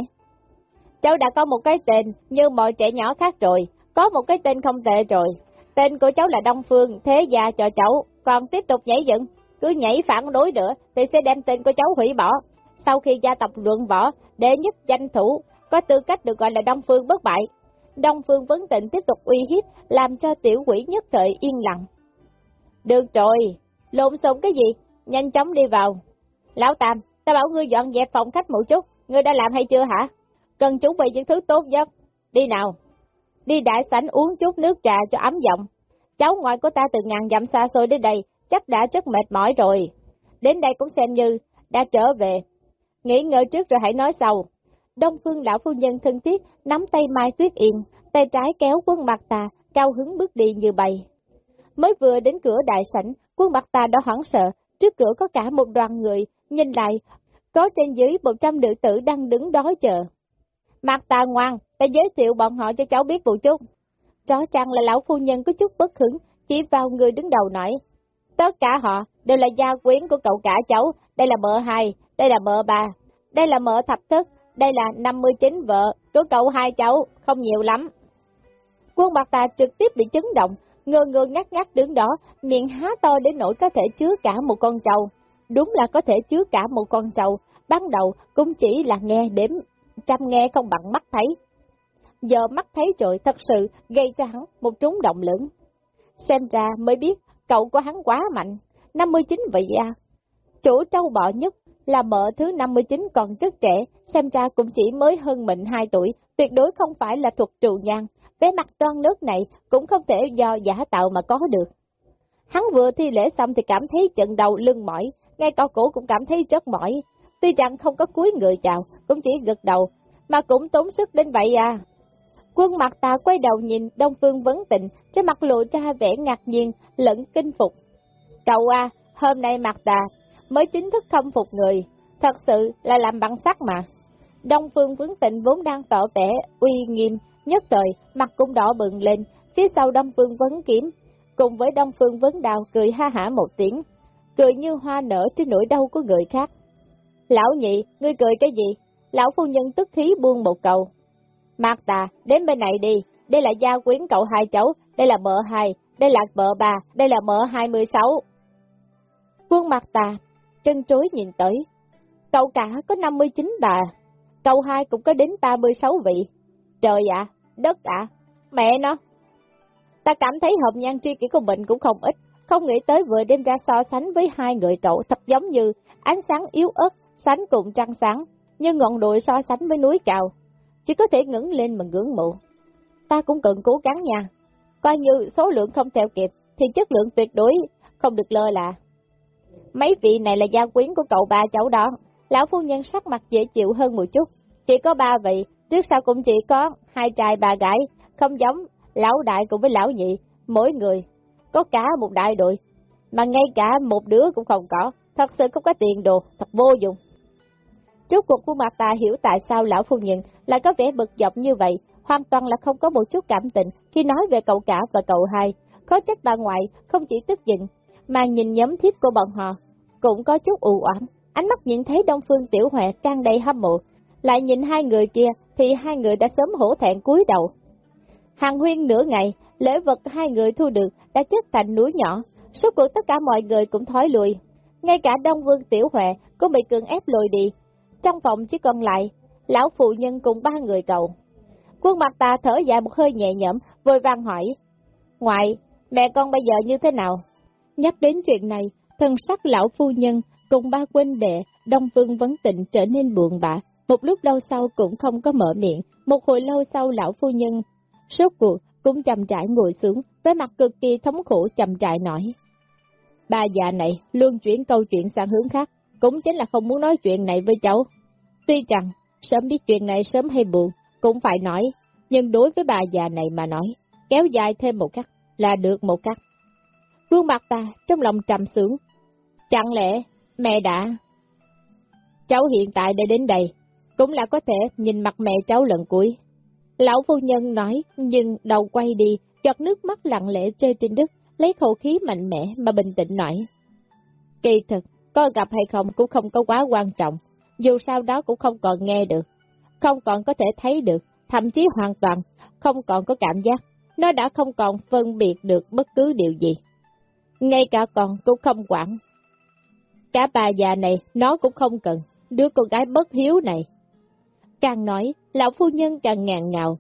Cháu đã có một cái tên như mọi trẻ nhỏ khác rồi, có một cái tên không tệ rồi. Tên của cháu là Đông Phương, thế gia cho cháu, còn tiếp tục nhảy dựng, cứ nhảy phản đối nữa thì sẽ đem tên của cháu hủy bỏ. Sau khi gia tộc luận võ, đệ nhất danh thủ, có tư cách được gọi là Đông Phương bất bại. Đông Phương vấn tịnh tiếp tục uy hiếp, làm cho tiểu quỷ nhất thời yên lặng. Được rồi, lộn xộn cái gì, nhanh chóng đi vào. Lão Tam, ta bảo ngươi dọn dẹp phòng khách một chút, ngươi đã làm hay chưa hả? Cần chuẩn bị những thứ tốt nhất. Đi nào. Đi đại sảnh uống chút nước trà cho ấm giọng. Cháu ngoại của ta từ ngàn dặm xa xôi đến đây, chắc đã rất mệt mỏi rồi. Đến đây cũng xem như đã trở về. Nghĩ ngợi trước rồi hãy nói sau. Đông phương lão phu nhân thân thiết, nắm tay Mai Tuyết Yên, tay trái kéo quân mặt ta, cao hứng bước đi như bay. Mới vừa đến cửa đại sảnh, quân mặt ta đã hoảng sợ, trước cửa có cả một đoàn người, nhìn lại, có trên dưới một trăm nữ tử đang đứng đó chờ. Mặt tà ngoan, ta giới thiệu bọn họ cho cháu biết một chút. Rõ chăng là lão phu nhân có chút bất hứng, chỉ vào người đứng đầu nói. Tất cả họ đều là gia quyến của cậu cả cháu, đây là mợ hai, đây là mợ ba, đây là mợ thập thức, đây là 59 vợ, của cậu hai cháu, không nhiều lắm. Quân bạc tà trực tiếp bị chấn động, ngơ ngơ ngắt ngắt đứng đó, miệng há to đến nỗi có thể chứa cả một con trâu. Đúng là có thể chứa cả một con trâu, ban đầu cũng chỉ là nghe đếm, chăm nghe không bằng mắt thấy. Giờ mắt thấy rồi thật sự gây cho hắn một trúng động lớn. Xem ra mới biết cậu của hắn quá mạnh, 59 vị à. Chủ trâu bọ nhất là mợ thứ 59 còn rất trẻ, xem ra cũng chỉ mới hơn mình 2 tuổi, tuyệt đối không phải là thuật trù nhang, vẻ mặt đoan nước này cũng không thể do giả tạo mà có được. Hắn vừa thi lễ xong thì cảm thấy trận đầu lưng mỏi, ngay cao cổ cũng cảm thấy rất mỏi. Tuy rằng không có cúi người chào, cũng chỉ gật đầu, mà cũng tốn sức đến vậy à. Quân mặt ta quay đầu nhìn Đông Phương Vấn Tịnh, trên mặt lộ ra vẻ ngạc nhiên, lẫn kinh phục. Cậu à, hôm nay mặt ta mới chính thức không phục người, thật sự là làm bằng sắt mà. Đông Phương Vấn Tịnh vốn đang tỏ vẻ uy nghiêm, nhất thời mặt cũng đỏ bừng lên, phía sau Đông Phương Vấn Kiếm, cùng với Đông Phương Vấn Đào cười ha hả một tiếng, cười như hoa nở trên nỗi đau của người khác. Lão nhị, ngươi cười cái gì? Lão phu nhân tức khí buông một cầu. Mạc tà, đến bên này đi, đây là gia quyến cậu hai cháu, đây là mợ hai, đây là mợ bà đây là mợ hai mươi sáu. Quân Mạc tà, chân trối nhìn tới. Cậu cả có 59 bà, cậu hai cũng có đến 36 vị. Trời ạ, đất ạ, mẹ nó. Ta cảm thấy hồng nhan tri kỷ của mình cũng không ít, không nghĩ tới vừa đem ra so sánh với hai người cậu thật giống như ánh sáng yếu ớt, sánh cùng trăng sáng, như ngọn đồi so sánh với núi cao, chỉ có thể ngẩng lên mà ngưỡng mộ. Ta cũng cần cố gắng nha. coi như số lượng không theo kịp, thì chất lượng tuyệt đối không được lơ là. Mấy vị này là gia quyến của cậu ba cháu đó, lão phu nhân sắc mặt dễ chịu hơn một chút, chỉ có ba vị, trước sau cũng chỉ có hai trai ba gái, không giống lão đại cùng với lão nhị, mỗi người có cả một đại đội, mà ngay cả một đứa cũng không có, thật sự không có tiền đồ, thật vô dụng. Trước cuộc của mặt ta hiểu tại sao lão phu nhân lại có vẻ bực dọc như vậy, hoàn toàn là không có một chút cảm tình khi nói về cậu cả và cậu hai. Có trách bà ngoại không chỉ tức giận, mà nhìn nhóm thiếp của bọn họ, cũng có chút u oán. Ánh mắt nhìn thấy Đông Phương Tiểu Huệ trang đầy hâm mộ, lại nhìn hai người kia thì hai người đã sớm hổ thẹn cúi đầu. Hàng huyên nửa ngày, lễ vật hai người thu được đã chất thành núi nhỏ, suốt cuộc tất cả mọi người cũng thói lùi. Ngay cả Đông Vương Tiểu Huệ cũng bị cường ép lùi đi. Trong phòng chỉ còn lại, lão phụ nhân cùng ba người cậu. Quân mặt ta thở dài một hơi nhẹ nhõm, vội vàng hỏi. Ngoại, mẹ con bây giờ như thế nào? Nhắc đến chuyện này, thân sắc lão phu nhân cùng ba quân đệ, Đông Vương Vấn Tịnh trở nên buồn bã. Một lúc lâu sau cũng không có mở miệng, một hồi lâu sau lão phu nhân, sốt cuộc cũng chậm trải ngồi xuống, với mặt cực kỳ thống khổ chậm trại nói. Bà già này luôn chuyển câu chuyện sang hướng khác, cũng chính là không muốn nói chuyện này với cháu. Tuy rằng, sớm biết chuyện này sớm hay buồn, cũng phải nói, nhưng đối với bà già này mà nói, kéo dài thêm một cắt là được một cắt. Gương mặt ta trong lòng trầm sướng. Chẳng lẽ mẹ đã... Cháu hiện tại đã đến đây, cũng là có thể nhìn mặt mẹ cháu lần cuối. Lão phu nhân nói, nhưng đầu quay đi, giọt nước mắt lặng lẽ rơi trên đất, lấy khẩu khí mạnh mẽ mà bình tĩnh nói. Kỳ thực, có gặp hay không cũng không có quá quan trọng, dù sao đó cũng không còn nghe được, không còn có thể thấy được, thậm chí hoàn toàn không còn có cảm giác, nó đã không còn phân biệt được bất cứ điều gì. Ngay cả con cũng không quản. Cả bà già này nó cũng không cần, đứa con gái bất hiếu này. Càng nói, lão phu nhân càng ngàn ngào.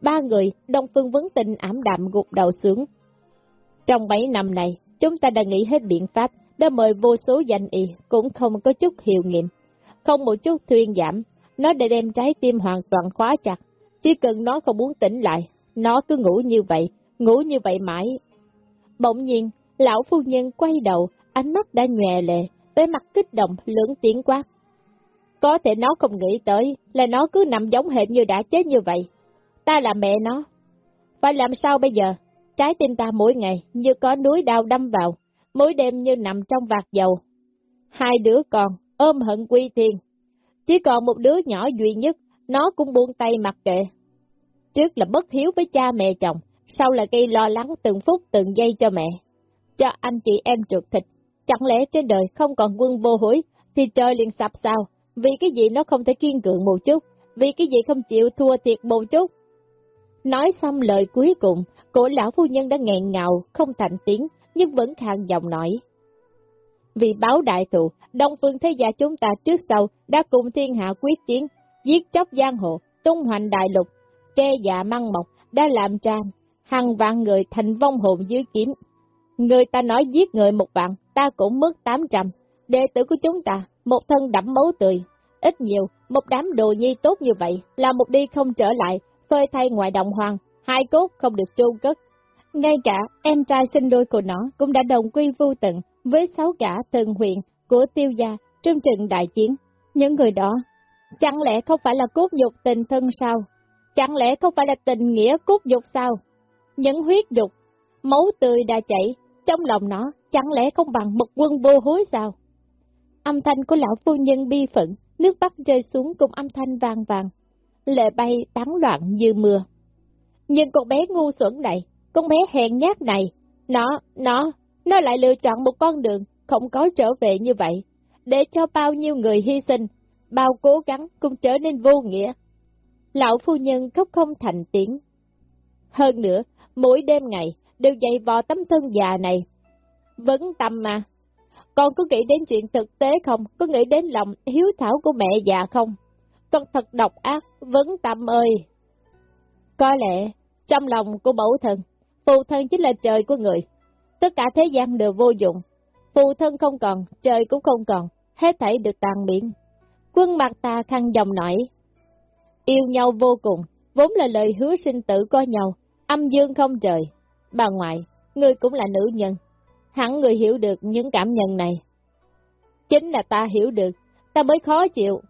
Ba người, Đông Phương Vấn Tình ảm đạm gục đầu xuống. Trong bảy năm này, chúng ta đã nghĩ hết biện pháp, đã mời vô số danh y, cũng không có chút hiệu nghiệm, không một chút thuyên giảm. Nó đã đem trái tim hoàn toàn khóa chặt, chỉ cần nó không muốn tỉnh lại, nó cứ ngủ như vậy, ngủ như vậy mãi. Bỗng nhiên, lão phu nhân quay đầu, ánh mắt đã nhòe lệ, với mặt kích động lớn tiếng quát. Có thể nó không nghĩ tới là nó cứ nằm giống hệt như đã chết như vậy. Ta là mẹ nó. Phải làm sao bây giờ? Trái tim ta mỗi ngày như có núi đau đâm vào, mỗi đêm như nằm trong vạt dầu. Hai đứa con ôm hận quy thiên. Chỉ còn một đứa nhỏ duy nhất, nó cũng buông tay mặc kệ. Trước là bất hiếu với cha mẹ chồng, sau là gây lo lắng từng phút từng giây cho mẹ. Cho anh chị em trượt thịt, chẳng lẽ trên đời không còn quân vô hối, thì trời liền sập sao? Vì cái gì nó không thể kiên cường một chút, vì cái gì không chịu thua thiệt một chút. Nói xong lời cuối cùng, cổ lão phu nhân đã nghẹn ngào, không thành tiếng, nhưng vẫn khàn giọng nói. Vì báo đại thù, Đông Phương Thế Gia chúng ta trước sau đã cùng thiên hạ quyết chiến, giết chóc giang hồ, tung hoành đại lục, che dạ măng mọc, đã làm trang, hàng vạn người thành vong hồn dưới kiếm. Người ta nói giết người một vạn, ta cũng mất tám trăm. Đệ tử của chúng ta, một thân đẫm máu tươi, ít nhiều, một đám đồ nhi tốt như vậy, là một đi không trở lại, phơi thay ngoài đồng hoàng, hai cốt không được chôn cất. Ngay cả em trai sinh đôi của nó cũng đã đồng quy vô tận với sáu cả thần huyện của tiêu gia trong trận đại chiến. Những người đó, chẳng lẽ không phải là cốt dục tình thân sao? Chẳng lẽ không phải là tình nghĩa cốt dục sao? Những huyết dục máu tươi đã chảy, trong lòng nó chẳng lẽ không bằng một quân vô hối sao? Âm thanh của lão phu nhân bi phận, nước mắt rơi xuống cùng âm thanh vàng vàng, lệ bay tán loạn như mưa. Nhưng con bé ngu xuẩn này, con bé hèn nhát này, nó, nó, nó lại lựa chọn một con đường không có trở về như vậy, để cho bao nhiêu người hy sinh, bao cố gắng cũng trở nên vô nghĩa. Lão phu nhân khóc không thành tiếng. Hơn nữa, mỗi đêm ngày đều dày vò tấm thân già này. Vẫn tâm mà. Con có nghĩ đến chuyện thực tế không? Có nghĩ đến lòng hiếu thảo của mẹ già không? Con thật độc ác, vấn tâm ơi! Có lẽ, trong lòng của mẫu thân, phụ thân chính là trời của người. Tất cả thế gian đều vô dụng. Phụ thân không còn, trời cũng không còn, hết thảy được tàn biến. Quân mặt ta khăn dòng nổi. Yêu nhau vô cùng, vốn là lời hứa sinh tử coi nhau, Âm dương không trời. Bà ngoại, người cũng là nữ nhân. Hẳn người hiểu được những cảm nhận này. Chính là ta hiểu được, ta mới khó chịu.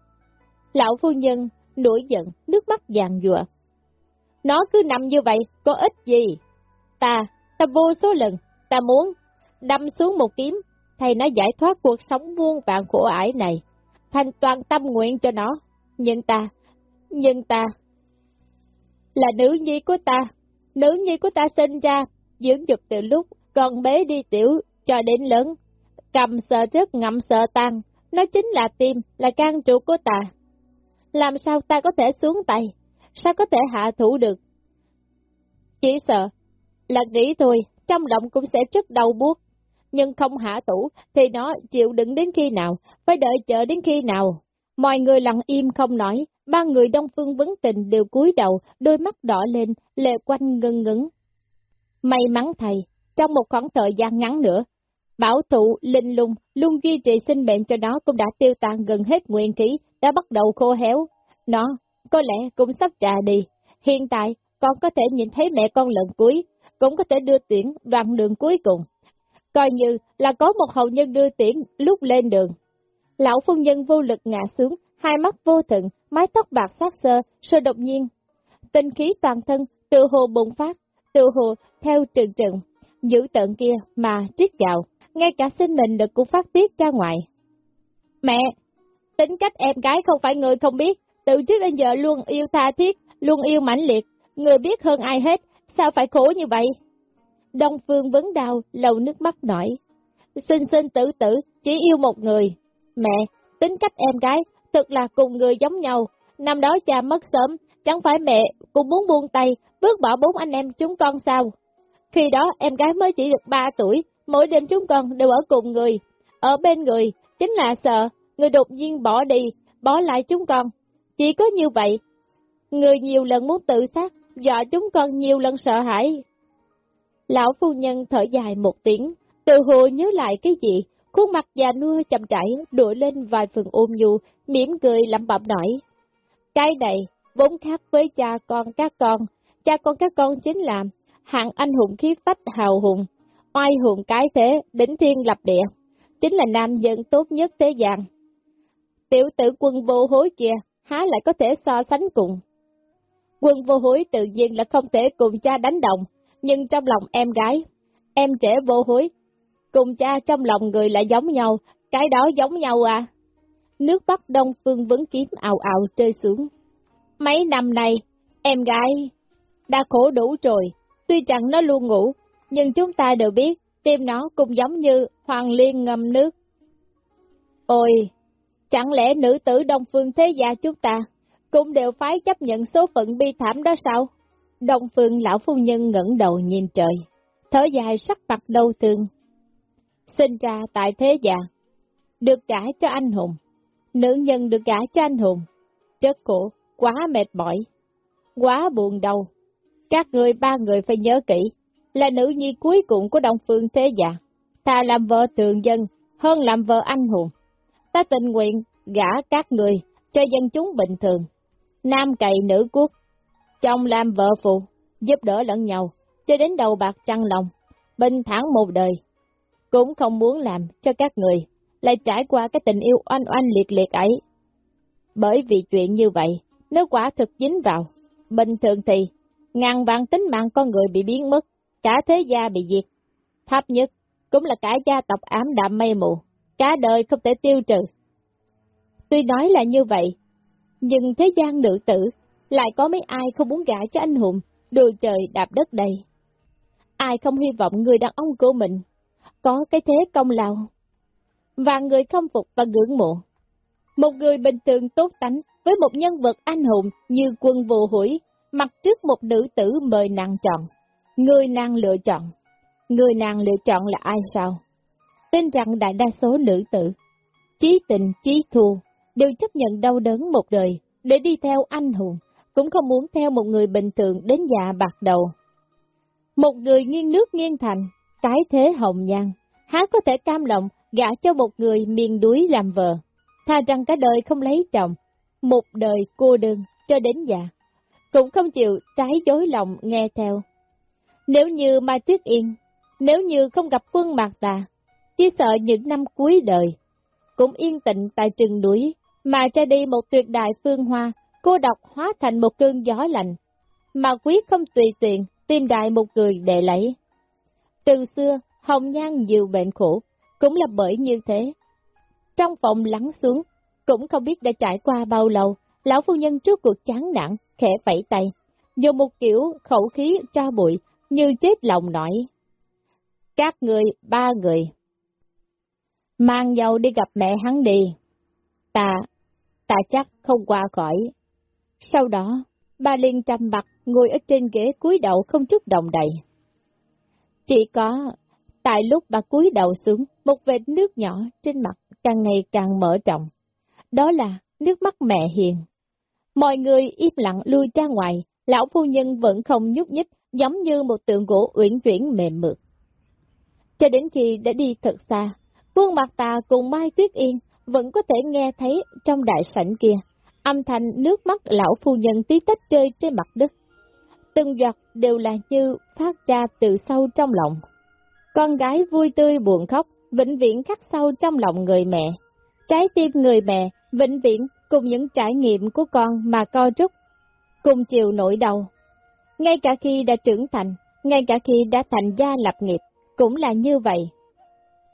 Lão phu nhân nổi giận, nước mắt vàng dùa. Nó cứ nằm như vậy, có ích gì? Ta, ta vô số lần, ta muốn đâm xuống một kiếm, thay nó giải thoát cuộc sống vuông vạn khổ ải này, thành toàn tâm nguyện cho nó. Nhưng ta, nhưng ta, là nữ nhi của ta, nữ nhi của ta sinh ra, dưỡng dục từ lúc còn bé đi tiểu cho đến lớn, cầm sợ trước ngậm sợ tan, nó chính là tim, là can trụ của ta. Làm sao ta có thể xuống tay, sao có thể hạ thủ được? Chỉ sợ là nghĩ thôi, trong lòng cũng sẽ rất đau buốt, nhưng không hạ thủ thì nó chịu đựng đến khi nào, phải đợi chờ đến khi nào. Mọi người lặng im không nói, ba người đông phương vấn tình đều cúi đầu, đôi mắt đỏ lên, lệ quanh ngưng ngứng. May mắn thầy, trong một khoảng thời gian ngắn nữa, bảo thụ linh lung luôn duy trì sinh mệnh cho nó cũng đã tiêu tan gần hết nguyên khí, đã bắt đầu khô héo. Nó, có lẽ cũng sắp trà đi. Hiện tại, con có thể nhìn thấy mẹ con lần cuối, cũng có thể đưa tiễn đoạn đường cuối cùng. Coi như là có một hậu nhân đưa tiễn lúc lên đường. Lão phu nhân vô lực ngã xuống, hai mắt vô thận, mái tóc bạc sát sơ, sơ đột nhiên. Tinh khí toàn thân, tự hồ bùng phát, tự hồ theo trừng trừng, dữ tận kia mà trích gào ngay cả sinh mệnh lực cũng phát tiết ra ngoài. Mẹ, tính cách em gái không phải người không biết, từ trước đến giờ luôn yêu tha thiết, luôn yêu mãnh liệt, người biết hơn ai hết, sao phải khổ như vậy? Đông Phương vấn đau, lầu nước mắt nổi. Sinh sinh tử tử, chỉ yêu một người. Mẹ, tính cách em gái, thật là cùng người giống nhau. Năm đó cha mất sớm, chẳng phải mẹ cũng muốn buông tay, bước bỏ bốn anh em chúng con sao? Khi đó em gái mới chỉ được 3 tuổi, mỗi đêm chúng con đều ở cùng người. Ở bên người, chính là sợ, người đột nhiên bỏ đi, bỏ lại chúng con. Chỉ có như vậy, người nhiều lần muốn tự sát, dọa chúng con nhiều lần sợ hãi. Lão phu nhân thở dài một tiếng, từ hồ nhớ lại cái gì, khuôn mặt già nua chậm chảy, đuổi lên vài phần ôm nhu, mỉm cười lẩm bẩm nói. Cái này, vốn khác với cha con các con, cha con các con chính là hạng anh hùng khí phách hào hùng, oai hùng cái thế, đỉnh thiên lập địa, chính là nam dân tốt nhất thế gian. Tiểu tử quân vô hối kia, há lại có thể so sánh cùng. Quân vô hối tự nhiên là không thể cùng cha đánh đồng, nhưng trong lòng em gái, em trẻ vô hối, cùng cha trong lòng người lại giống nhau, cái đó giống nhau à. Nước Bắc Đông Phương vấn kiếm ào ào rơi xuống. Mấy năm nay, em gái đã khổ đủ rồi, tuy rằng nó luôn ngủ, nhưng chúng ta đều biết, tim nó cũng giống như hoàng liên ngâm nước. Ôi, chẳng lẽ nữ tử Đông Phương thế gia chúng ta cũng đều phái chấp nhận số phận bi thảm đó sao? Đông Phương lão phu nhân ngẩng đầu nhìn trời, thở dài sắc mặt đau thương. Sinh ra tại thế gia, được gả cho anh hùng, nữ nhân được gả cho anh hùng, chất cổ, quá mệt mỏi, quá buồn đau. Các người ba người phải nhớ kỹ, là nữ nhi cuối cùng của Đông Phương thế già, thà làm vợ thường dân hơn làm vợ anh hùng. Ta tình nguyện gả các người cho dân chúng bình thường, nam cày nữ quốc, chồng làm vợ phụ, giúp đỡ lẫn nhau, cho đến đầu bạc trăng lòng, bình thản một đời. Cũng không muốn làm cho các người lại trải qua cái tình yêu oanh oanh liệt liệt ấy. Bởi vì chuyện như vậy, nếu quả thực dính vào, bình thường thì ngàn vạn tính mạng con người bị biến mất, cả thế gia bị diệt. Thấp nhất, cũng là cả gia tộc ám đạm mây mù, cả đời không thể tiêu trừ. Tuy nói là như vậy, nhưng thế gian nữ tử lại có mấy ai không muốn gả cho anh hùng, đường trời đạp đất đầy. Ai không hy vọng người đàn ông của mình có cái thế công lao, và người không phục và ngưỡng mộ. Một người bình thường tốt tánh với một nhân vật anh hùng như quân vô hủy, mặt trước một nữ tử mời nàng chọn. Người nàng lựa chọn. Người nàng lựa chọn là ai sao? Tin rằng đại đa số nữ tử, chí tình, chí thù, đều chấp nhận đau đớn một đời để đi theo anh hùng, cũng không muốn theo một người bình thường đến già bạc đầu. Một người nghiêng nước nghiêng thành, cái thế hồng nhan, há có thể cam lòng gả cho một người miền đuối làm vợ, tha rằng cả đời không lấy chồng, một đời cô đơn cho đến già, cũng không chịu trái dối lòng nghe theo, Nếu như Mai Tuyết Yên, nếu như không gặp quân Mạc Tà, chỉ sợ những năm cuối đời, cũng yên tĩnh tại rừng núi, mà ra đi một tuyệt đại phương hoa, cô độc hóa thành một cơn gió lạnh, mà quý không tùy tiện tìm đại một người để lấy. Từ xưa, Hồng Nhan nhiều bệnh khổ, cũng là bởi như thế. Trong phòng lắng xuống, cũng không biết đã trải qua bao lâu, lão phu nhân trước cuộc chán nản, khẽ vẫy tay, dùng một kiểu khẩu khí tra bụi, như chết lòng nổi. Các người, ba người, mang nhau đi gặp mẹ hắn đi. Ta, ta chắc không qua khỏi. Sau đó, ba Liên trầm mặt ngồi ở trên ghế cúi đầu không chút động đậy. Chỉ có tại lúc bà cúi đầu xuống, một vệt nước nhỏ trên mặt càng ngày càng mở rộng. Đó là nước mắt mẹ hiền. Mọi người im lặng lui ra ngoài, lão phu nhân vẫn không nhúc nhích, giống như một tượng gỗ uyển chuyển mềm mượt. Cho đến khi đã đi thật xa, Quân mặt tà cùng Mai Tuyết Yên vẫn có thể nghe thấy trong đại sảnh kia, âm thanh nước mắt lão phu nhân tí tách chơi trên mặt đất. Từng giọt đều là như phát ra từ sâu trong lòng. Con gái vui tươi buồn khóc, vĩnh viễn khắc sâu trong lòng người mẹ. Trái tim người mẹ, vĩnh viễn cùng những trải nghiệm của con mà co rút, cùng chiều nỗi đau. Ngay cả khi đã trưởng thành, ngay cả khi đã thành gia lập nghiệp, cũng là như vậy.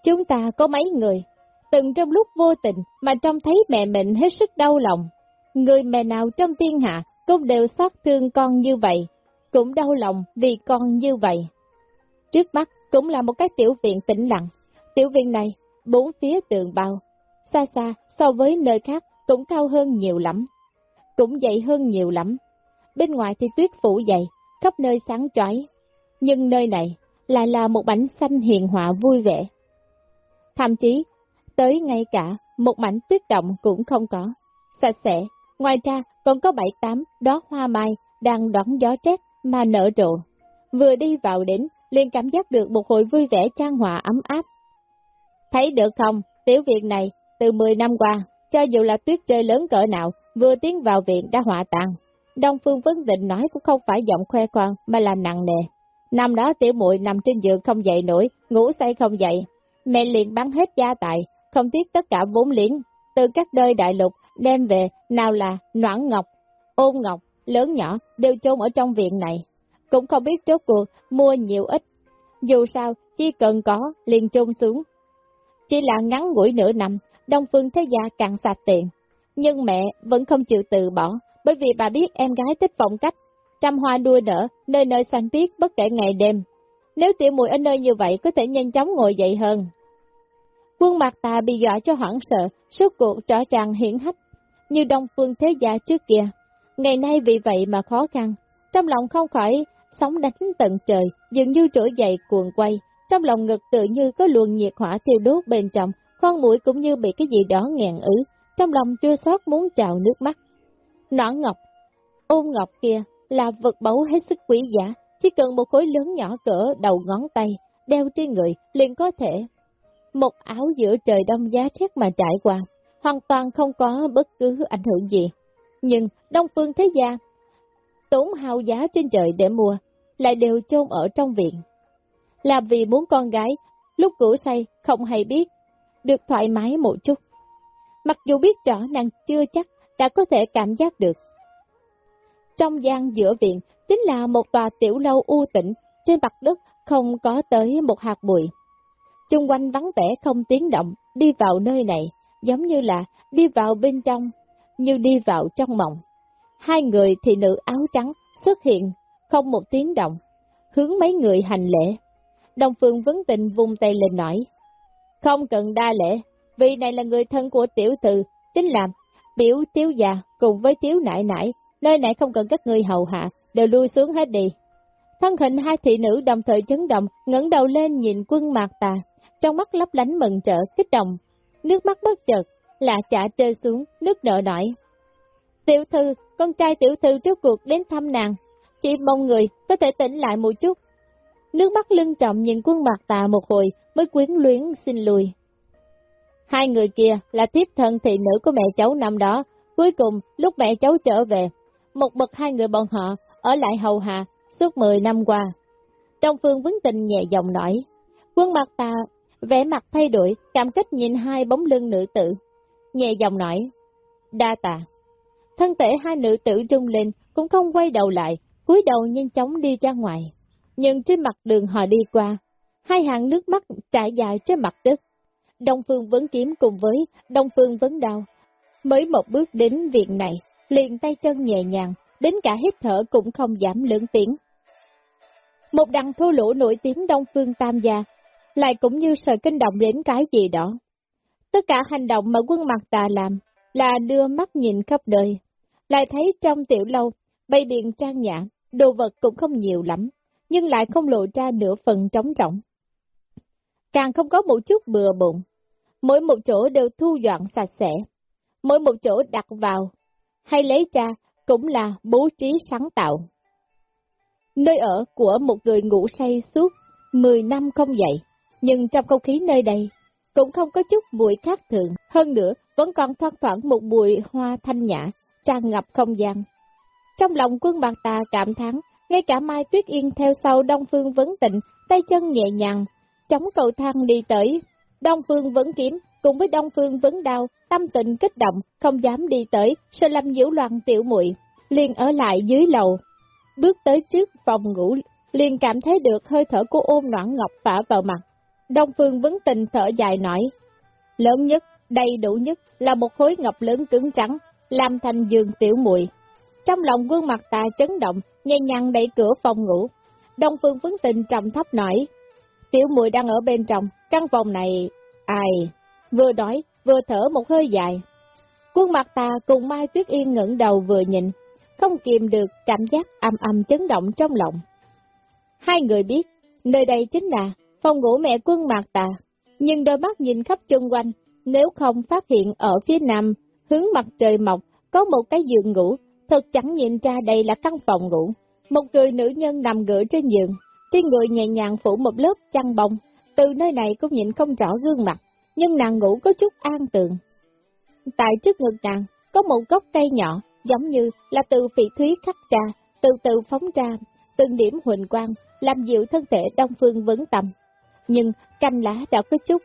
Chúng ta có mấy người, từng trong lúc vô tình mà trông thấy mẹ mình hết sức đau lòng. Người mẹ nào trong thiên hạ cũng đều xót thương con như vậy, cũng đau lòng vì con như vậy. Trước mắt cũng là một cái tiểu viện tĩnh lặng. Tiểu viện này, bốn phía tường bao, xa xa so với nơi khác cũng cao hơn nhiều lắm, cũng dày hơn nhiều lắm. Bên ngoài thì tuyết phủ dày, khắp nơi sáng chói, nhưng nơi này lại là một mảnh xanh hiền hòa vui vẻ. Thậm chí, tới ngay cả một mảnh tuyết động cũng không có, sạch sẽ, ngoài ra còn có bảy tám đó hoa mai đang đón gió rét mà nở rộ. Vừa đi vào đến, liền cảm giác được một hồi vui vẻ trang hòa ấm áp. Thấy được không, tiểu viện này, từ 10 năm qua, cho dù là tuyết chơi lớn cỡ nào, vừa tiến vào viện đã hỏa tàn. Đông Phương Vấn Định nói cũng không phải giọng khoe khoang mà là nặng nề. Năm đó tiểu muội nằm trên giường không dậy nổi, ngủ say không dậy. Mẹ liền bắn hết gia tài, không tiếc tất cả vốn liếng, từ các nơi đại lục đem về, nào là noãn ngọc, ôn ngọc, lớn nhỏ đều chôn ở trong viện này. Cũng không biết chốt cuộc mua nhiều ít. Dù sao, chỉ cần có, liền chôn xuống. Chỉ là ngắn ngủi nửa năm, Đông Phương Thế Gia càng sạch tiền. Nhưng mẹ vẫn không chịu từ bỏ, bởi vì bà biết em gái thích phong cách. Trăm hoa đua nở, nơi nơi xanh biếc bất kể ngày đêm. Nếu tiểu mùi ở nơi như vậy có thể nhanh chóng ngồi dậy hơn. Quân mặt ta bị dọa cho hoảng sợ, suốt cuộc trở ràng hiển hách, như Đông Phương Thế Gia trước kia. Ngày nay vì vậy mà khó khăn, trong lòng không khỏi sóng đánh tận trời, dường như trỗi dậy cuồng quay, trong lòng ngực tự như có luồng nhiệt hỏa thiêu đốt bên trong, con mũi cũng như bị cái gì đó nghẹn ứ, trong lòng chưa sót muốn trào nước mắt. Nõn ngọc, ôn ngọc kia là vật báu hết sức quý giá, chỉ cần một khối lớn nhỏ cỡ đầu ngón tay, đeo trên người liền có thể. Một áo giữa trời đông giá rét mà trải qua, hoàn toàn không có bất cứ ảnh hưởng gì. Nhưng Đông Phương Thế Gia tốn hào giá trên trời để mua, lại đều chôn ở trong viện. Là vì muốn con gái, lúc cũ say không hay biết, được thoải mái một chút. Mặc dù biết rõ nàng chưa chắc đã có thể cảm giác được. Trong gian giữa viện chính là một tòa tiểu lâu u tĩnh, trên mặt đất không có tới một hạt bụi. Trung quanh vắng vẻ không tiếng động, đi vào nơi này, giống như là đi vào bên trong, như đi vào trong mộng. Hai người thị nữ áo trắng xuất hiện, không một tiếng động, hướng mấy người hành lễ. Đồng phương vấn tình vung tay lên nói, không cần đa lễ, vì này là người thân của tiểu thư, chính là biểu thiếu già cùng với thiếu nại nại, nơi này không cần các người hầu hạ, đều lui xuống hết đi. Thân hình hai thị nữ đồng thời chấn động, ngẩng đầu lên nhìn quân mạc tà, trong mắt lấp lánh mừng trợ, kích động, nước mắt bất chợt, là chả rơi xuống, nước nợ nổi. Tiểu thư, con trai tiểu thư trước cuộc đến thăm nàng, chỉ mong người có thể tỉnh lại một chút. Nước mắt lưng trọng nhìn quân bạc tà một hồi mới quyến luyến xin lùi. Hai người kia là tiếp thân thị nữ của mẹ cháu năm đó, cuối cùng lúc mẹ cháu trở về, một bậc hai người bọn họ ở lại hầu hạ suốt 10 năm qua. Trong Phương vấn tình nhẹ giọng nói. Quân mặt tà vẻ mặt thay đổi, cảm kích nhìn hai bóng lưng nữ tử. Nhẹ giọng nói. Đa tà. Thân thể hai nữ tử trung lên, cũng không quay đầu lại, cúi đầu nhanh chóng đi ra ngoài. Nhưng trên mặt đường họ đi qua, hai hàng nước mắt trải dài trên mặt đất. Đông Phương vấn kiếm cùng với Đông Phương vấn đau. Mới một bước đến viện này, liền tay chân nhẹ nhàng, đến cả hít thở cũng không giảm lớn tiếng. Một đằng thô lỗ nổi tiếng Đông Phương Tam Gia, lại cũng như sợ kinh động đến cái gì đó. Tất cả hành động mà quân mặt tà làm, là đưa mắt nhìn khắp đời. Lại thấy trong tiểu lâu, bay biện trang nhã, đồ vật cũng không nhiều lắm, nhưng lại không lộ ra nửa phần trống rỗng. Càng không có một chút bừa bụng, mỗi một chỗ đều thu dọn sạch sẽ, mỗi một chỗ đặt vào, hay lấy ra cũng là bố trí sáng tạo. Nơi ở của một người ngủ say suốt 10 năm không dậy, nhưng trong không khí nơi đây cũng không có chút mùi khác thường, hơn nữa vẫn còn thoát thoảng một mùi hoa thanh nhã, tràn ngập không gian. Trong lòng quân bạc tà cảm thán, ngay cả Mai Tuyết Yên theo sau Đông Phương Vấn Tịnh, tay chân nhẹ nhàng, chống cầu thang đi tới. Đông Phương Vấn Kiếm cùng với Đông Phương Vấn Đao, tâm tình kích động, không dám đi tới, sợ làm nhiễu loạn tiểu muội liền ở lại dưới lầu. Bước tới trước phòng ngủ, liền cảm thấy được hơi thở của ôm noãn ngọc phả vào mặt. Đông Phương Vấn Tình thở dài nói, lớn nhất, đầy đủ nhất là một khối ngọc lớn cứng trắng, làm thành giường tiểu muội. Trong lòng gương mặt ta chấn động, nhanh nhăn đẩy cửa phòng ngủ. Đông Phương Vấn Tình trầm thấp nói, tiểu muội đang ở bên trong, căn phòng này, ai, vừa đói, vừa thở một hơi dài. Quân mặt ta cùng Mai Tuyết Yên ngẩng đầu vừa nhìn, không kìm được cảm giác âm âm chấn động trong lòng. Hai người biết, nơi đây chính là phòng ngủ mẹ quân mạc tà, nhưng đôi mắt nhìn khắp chung quanh, nếu không phát hiện ở phía nam, hướng mặt trời mọc, có một cái giường ngủ, thật chẳng nhìn ra đây là căn phòng ngủ. Một người nữ nhân nằm ngửa trên giường, trên người nhẹ nhàng phủ một lớp chăn bông, từ nơi này cũng nhìn không rõ gương mặt, nhưng nàng ngủ có chút an tường. Tại trước ngực nàng, có một gốc cây nhỏ, giống như là từ phỉ thúy khắc ra, từ từ phóng ra, từng điểm huỳnh quang, làm dịu thân thể đông phương vấn tầm. nhưng canh lá đã có chút,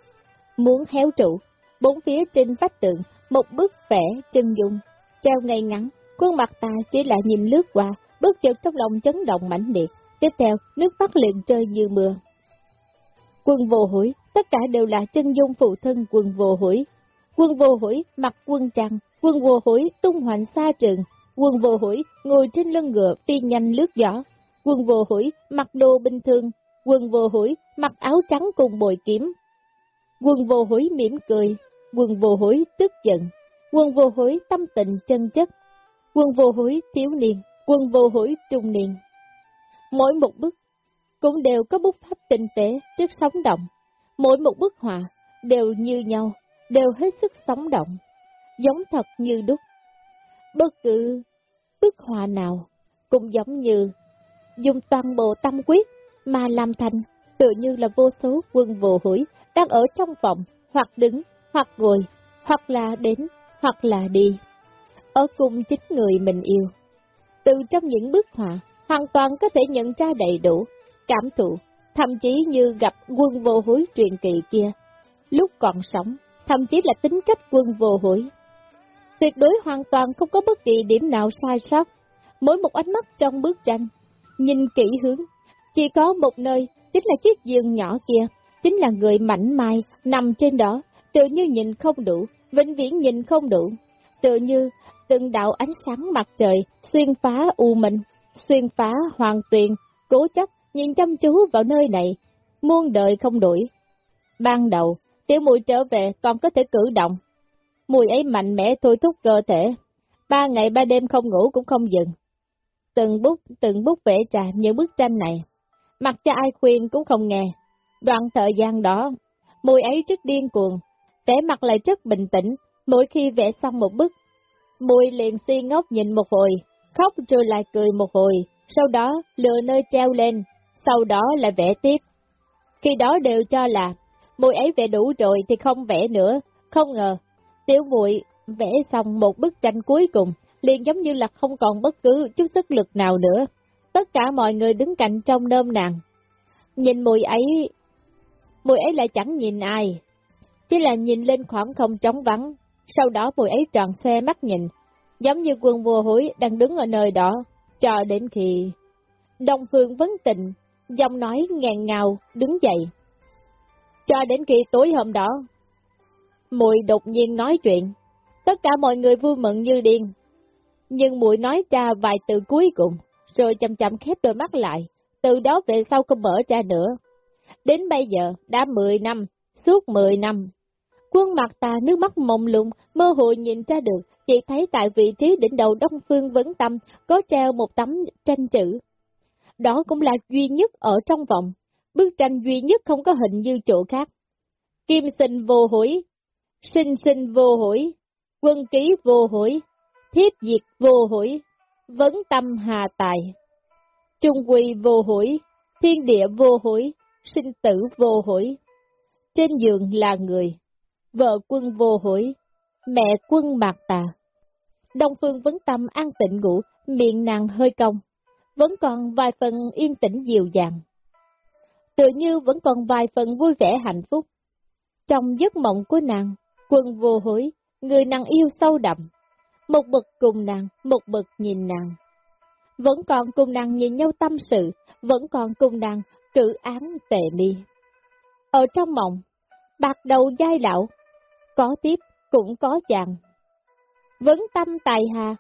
muốn héo trụ. Bốn phía trên vách tượng, một bức vẽ chân dung, treo ngay ngắn, khuôn mặt ta chỉ là nhìn lướt qua, bất chợt trong lòng chấn động mãnh liệt, tiếp theo nước mắt liền rơi như mưa. Quân vô hủy, tất cả đều là chân dung phụ thân quân vô hủy. Quân vô hủy mặc quân trang, quân vô hủy tung hoành xa trường, quân vô hủy ngồi trên lưng ngựa phi nhanh lướt gió, quân vô hủy mặc đồ bình thường, Quân vô hủy mặc áo trắng cùng bồi kiếm. Quân vô hủy mỉm cười, quân vô hối tức giận, quân vô hối tâm tình chân chất, quân vô hối thiếu niên, quân vô hối trung niên. Mỗi một bức cũng đều có bút pháp tinh tế, rất sống động. Mỗi một bức họa đều như nhau, đều hết sức sống động, giống thật như đúc. Bất cứ bức họa nào cũng giống như dùng toàn bộ tâm quyết mà làm thành, tự như là vô số quân vô hủy đang ở trong phòng, hoặc đứng, hoặc ngồi, hoặc là đến, hoặc là đi. Ở cùng chính người mình yêu. Từ trong những bức họa, hoàn toàn có thể nhận ra đầy đủ, cảm thụ, thậm chí như gặp quân vô hối truyền kỳ kia. Lúc còn sống, thậm chí là tính cách quân vô hối. Tuyệt đối hoàn toàn không có bất kỳ điểm nào sai sót. Mỗi một ánh mắt trong bức tranh, nhìn kỹ hướng, chỉ có một nơi, chính là chiếc giường nhỏ kia, chính là người mảnh mai, nằm trên đó, tự như nhìn không đủ, vĩnh viễn nhìn không đủ, tự như từng đạo ánh sáng mặt trời, xuyên phá u minh, xuyên phá hoàng tuyền, cố chấp, nhìn chăm chú vào nơi này, muôn đời không đuổi. Ban đầu, tiểu mùi trở về còn có thể cử động, mùi ấy mạnh mẽ thôi thúc cơ thể, ba ngày ba đêm không ngủ cũng không dừng. Từng bút, từng bút vẽ trà những bức tranh này, mặc cho ai khuyên cũng không nghe. Đoạn thời gian đó, mùi ấy rất điên cuồng, vẻ mặt lại rất bình tĩnh, mỗi khi vẽ xong một bức. Mùi liền si ngốc nhìn một hồi, khóc rồi lại cười một hồi, sau đó lừa nơi treo lên, sau đó lại vẽ tiếp. Khi đó đều cho là, mùi ấy vẽ đủ rồi thì không vẽ nữa, không ngờ, tiểu muội vẽ xong một bức tranh cuối cùng, liền giống như là không còn bất cứ chút sức lực nào nữa tất cả mọi người đứng cạnh trong nơm nàng. Nhìn mùi ấy, mùi ấy lại chẳng nhìn ai, chỉ là nhìn lên khoảng không trống vắng, sau đó mùi ấy tròn xoe mắt nhìn, giống như quân vua hối đang đứng ở nơi đó, cho đến khi Đông Phương vấn tình, giọng nói ngàn ngào, đứng dậy. Cho đến khi tối hôm đó, mùi đột nhiên nói chuyện, tất cả mọi người vui mừng như điên. Nhưng mùi nói ra vài từ cuối cùng, rồi chậm chậm khép đôi mắt lại, từ đó về sau không mở ra nữa. Đến bây giờ, đã 10 năm, suốt 10 năm. Quân mặt ta nước mắt mông lung, mơ hồ nhìn ra được, chỉ thấy tại vị trí đỉnh đầu Đông Phương Vấn Tâm có treo một tấm tranh chữ. Đó cũng là duy nhất ở trong vòng, bức tranh duy nhất không có hình như chỗ khác. Kim sinh vô hủy, sinh sinh vô hủy, quân ký vô hủy, thiếp diệt vô hủy, vấn tâm hà tài. Trung quy vô hủy, thiên địa vô hủy, sinh tử vô hủy. Trên giường là người, vợ quân vô hủy, mẹ quân mạc tà. Đông Phương vấn tâm an tịnh ngủ, miệng nàng hơi cong, vẫn còn vài phần yên tĩnh dịu dàng. Tự như vẫn còn vài phần vui vẻ hạnh phúc. Trong giấc mộng của nàng, quân vô hối, người nàng yêu sâu đậm. Một bậc cùng nàng, một bậc nhìn nàng. Vẫn còn cùng nàng nhìn nhau tâm sự, vẫn còn cùng nàng cử án tệ mi. Ở trong mộng, bạc đầu giai lão, có tiếp cũng có chàng. Vấn tâm tài hà,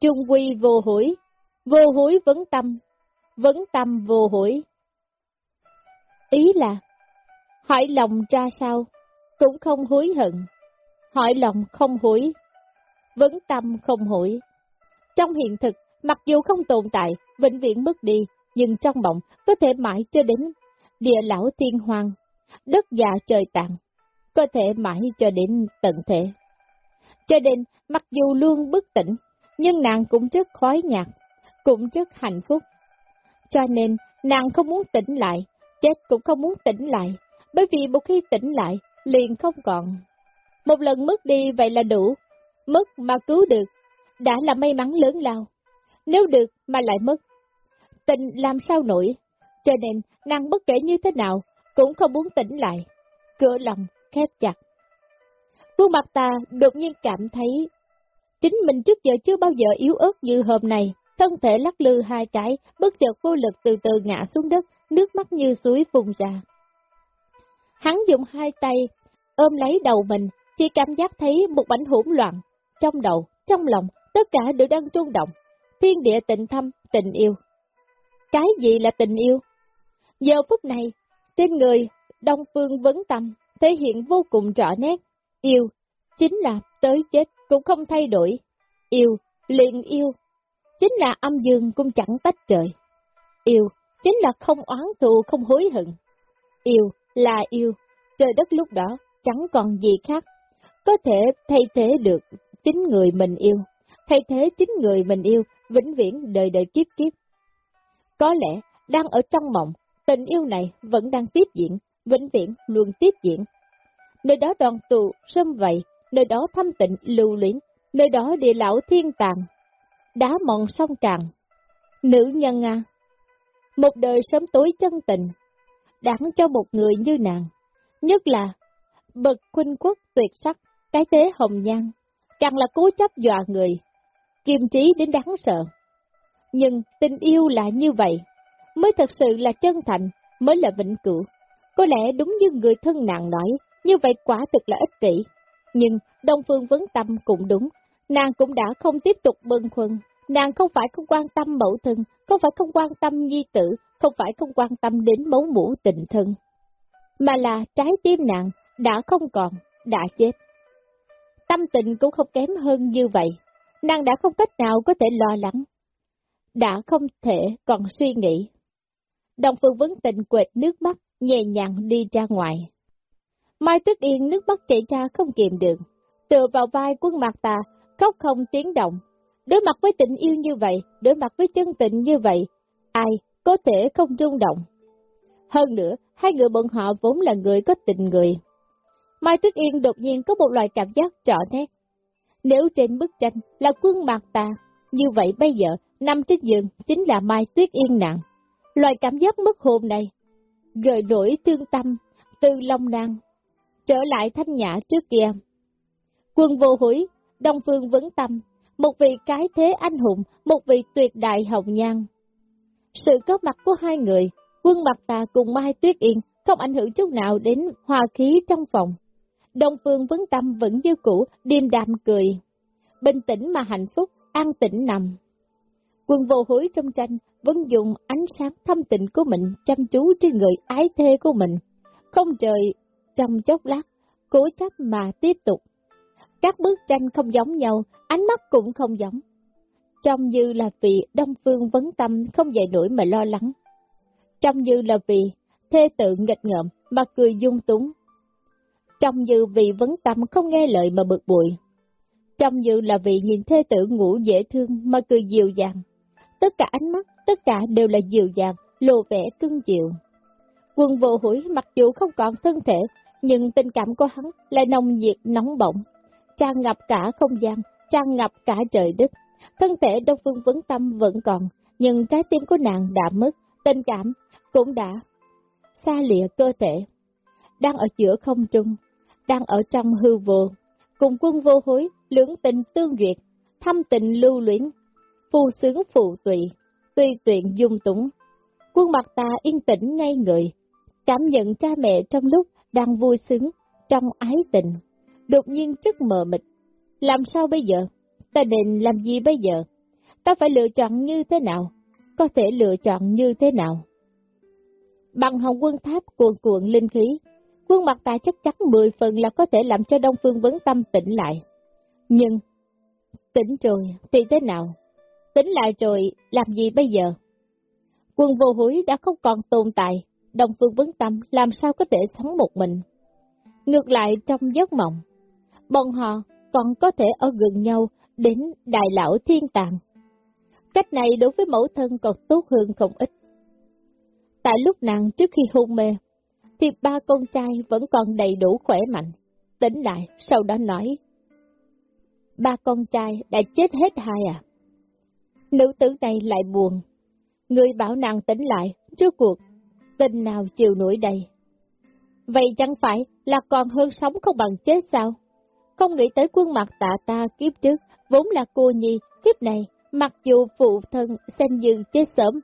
chung quy vô hủy, vô hối vấn tâm, vấn tâm vô hủy. Ý là, hỏi lòng ra sao, cũng không hối hận, hỏi lòng không hối, vấn tâm không hối. Trong hiện thực, mặc dù không tồn tại, vĩnh viễn mất đi, nhưng trong mộng có thể mãi cho đến địa lão thiên hoàng, đất già trời tạng, có thể mãi cho đến tận thể. Cho đến mặc dù luôn bất tỉnh, nhưng nàng cũng rất khói nhạt, cũng rất hạnh phúc. Cho nên, nàng không muốn tỉnh lại, chết cũng không muốn tỉnh lại, bởi vì một khi tỉnh lại, liền không còn. Một lần mất đi vậy là đủ, mất mà cứu được, đã là may mắn lớn lao. Nếu được mà lại mất, tình làm sao nổi, cho nên nàng bất kể như thế nào, cũng không muốn tỉnh lại. Cửa lòng khép chặt. Khuôn mặt ta đột nhiên cảm thấy, chính mình trước giờ chưa bao giờ yếu ớt như hôm nay, thân thể lắc lư hai cái, bất chợt vô lực từ từ ngã xuống đất, nước mắt như suối phun ra. Hắn dùng hai tay, ôm lấy đầu mình, chỉ cảm giác thấy một bánh hỗn loạn, trong đầu, trong lòng, tất cả đều đang trung động, thiên địa tịnh thâm, tình yêu. Cái gì là tình yêu? Giờ phút này, trên người, Đông Phương vấn tâm, thể hiện vô cùng rõ nét. Yêu, chính là tới chết cũng không thay đổi. Yêu, liền yêu, chính là âm dương cũng chẳng tách trời. Yêu, chính là không oán thù, không hối hận. Yêu là yêu, trời đất lúc đó chẳng còn gì khác, có thể thay thế được chính người mình yêu, thay thế chính người mình yêu, vĩnh viễn đời đời kiếp kiếp. Có lẽ, đang ở trong mộng, tình yêu này vẫn đang tiếp diễn, vĩnh viễn luôn tiếp diễn. Nơi đó đoàn tụ sâm vậy, nơi đó thâm tịnh, lưu luyến, nơi đó địa lão thiên tàng, đá mòn sông tràn. Nữ nhân à, một đời sớm tối chân tình, đáng cho một người như nàng, nhất là bậc khuynh quốc tuyệt sắc, cái thế hồng nhan, càng là cố chấp dọa người, kiềm trí đến đáng sợ. Nhưng tình yêu là như vậy, mới thật sự là chân thành, mới là vĩnh cửu. Có lẽ đúng như người thân nàng nói, như vậy quả thực là ích kỷ. Nhưng Đông Phương vấn tâm cũng đúng, nàng cũng đã không tiếp tục bâng khuâng. Nàng không phải không quan tâm mẫu thân, không phải không quan tâm nhi tử, không phải không quan tâm đến mấu mũ tình thân. Mà là trái tim nàng đã không còn, đã chết. Tâm tình cũng không kém hơn như vậy, nàng đã không cách nào có thể lo lắng, đã không thể còn suy nghĩ. Đồng phương vấn tình quệt nước mắt, nhẹ nhàng đi ra ngoài. Mai Tuyết Yên nước mắt chảy ra không kiềm được, tựa vào vai quân mặt Ta, khóc không tiếng động. Đối mặt với tình yêu như vậy, đối mặt với chân tình như vậy, ai có thể không rung động. Hơn nữa, hai người bọn họ vốn là người có tình người. Mai Tuyết Yên đột nhiên có một loại cảm giác rõ nét. Nếu trên bức tranh là quân mặt ta, như vậy bây giờ, nằm trên giường chính là Mai Tuyết Yên nặng. Loại cảm giác mất hồn này, gợi nổi thương tâm, từ Long đan trở lại thanh nhã trước kia. Quân vô hủy, Đông Phương vấn tâm, một vị cái thế anh hùng, một vị tuyệt đại hồng nhan. Sự có mặt của hai người, quân mặt tà cùng Mai Tuyết Yên, không ảnh hưởng chút nào đến hòa khí trong phòng. Đông Phương vấn tâm vẫn như cũ, điềm đạm cười. Bình tĩnh mà hạnh phúc, an tĩnh nằm. Quân vô hối trong tranh vẫn dùng ánh sáng thâm tình của mình chăm chú trên người ái thê của mình. Không trời, trong chốc lát, cố chấp mà tiếp tục. Các bức tranh không giống nhau, ánh mắt cũng không giống. Trông như là vì Đông Phương vấn tâm không dậy nổi mà lo lắng. Trông như là vì thê tự nghịch ngợm mà cười dung túng. Trông như vì vấn tâm không nghe lời mà bực bội. Trông như là vì nhìn thê tử ngủ dễ thương mà cười dịu dàng. Tất cả ánh mắt, tất cả đều là dịu dàng, lộ vẻ cưng chịu. Quân vô hủy mặc dù không còn thân thể, nhưng tình cảm của hắn lại nồng nhiệt nóng bỏng, tràn ngập cả không gian, tràn ngập cả trời đất. Thân thể Đông Phương Vấn Tâm vẫn còn, nhưng trái tim của nàng đã mất, tình cảm cũng đã xa lìa cơ thể. Đang ở giữa không trung, đang ở trong hư vô, cùng quân vô hối, lưỡng tình tương duyệt, thâm tình lưu luyến, phu sướng phụ tùy, tùy tuyện dung túng. Quân mặt ta yên tĩnh ngay người, cảm nhận cha mẹ trong lúc đang vui sướng, trong ái tình, đột nhiên rất mờ mịt. Làm sao bây giờ? Ta định làm gì bây giờ? Ta phải lựa chọn như thế nào? Có thể lựa chọn như thế nào? Bằng hồng quân tháp cuồn cuộn linh khí, quân mặt ta chắc chắn mười phần là có thể làm cho Đông Phương vấn tâm tỉnh lại. Nhưng, tỉnh rồi thì thế nào? Tính lại rồi, làm gì bây giờ? Quân vô hối đã không còn tồn tại, Đông Phương vấn tâm làm sao có thể sống một mình? Ngược lại trong giấc mộng, bọn họ còn có thể ở gần nhau đến đại lão thiên tàng. Cách này đối với mẫu thân còn tốt hơn không ít. Tại lúc nàng trước khi hôn mê, thì ba con trai vẫn còn đầy đủ khỏe mạnh. Tỉnh lại, sau đó nói, ba con trai đã chết hết hai à. Nữ tử này lại buồn. Người bảo nàng tỉnh lại, trước cuộc, tình nào chịu nổi đây. Vậy chẳng phải là còn hơn sống không bằng chết sao? Không nghĩ tới quân mặt tạ ta kiếp trước, vốn là cô nhi, kiếp này, mặc dù phụ thân xem như chết sớm,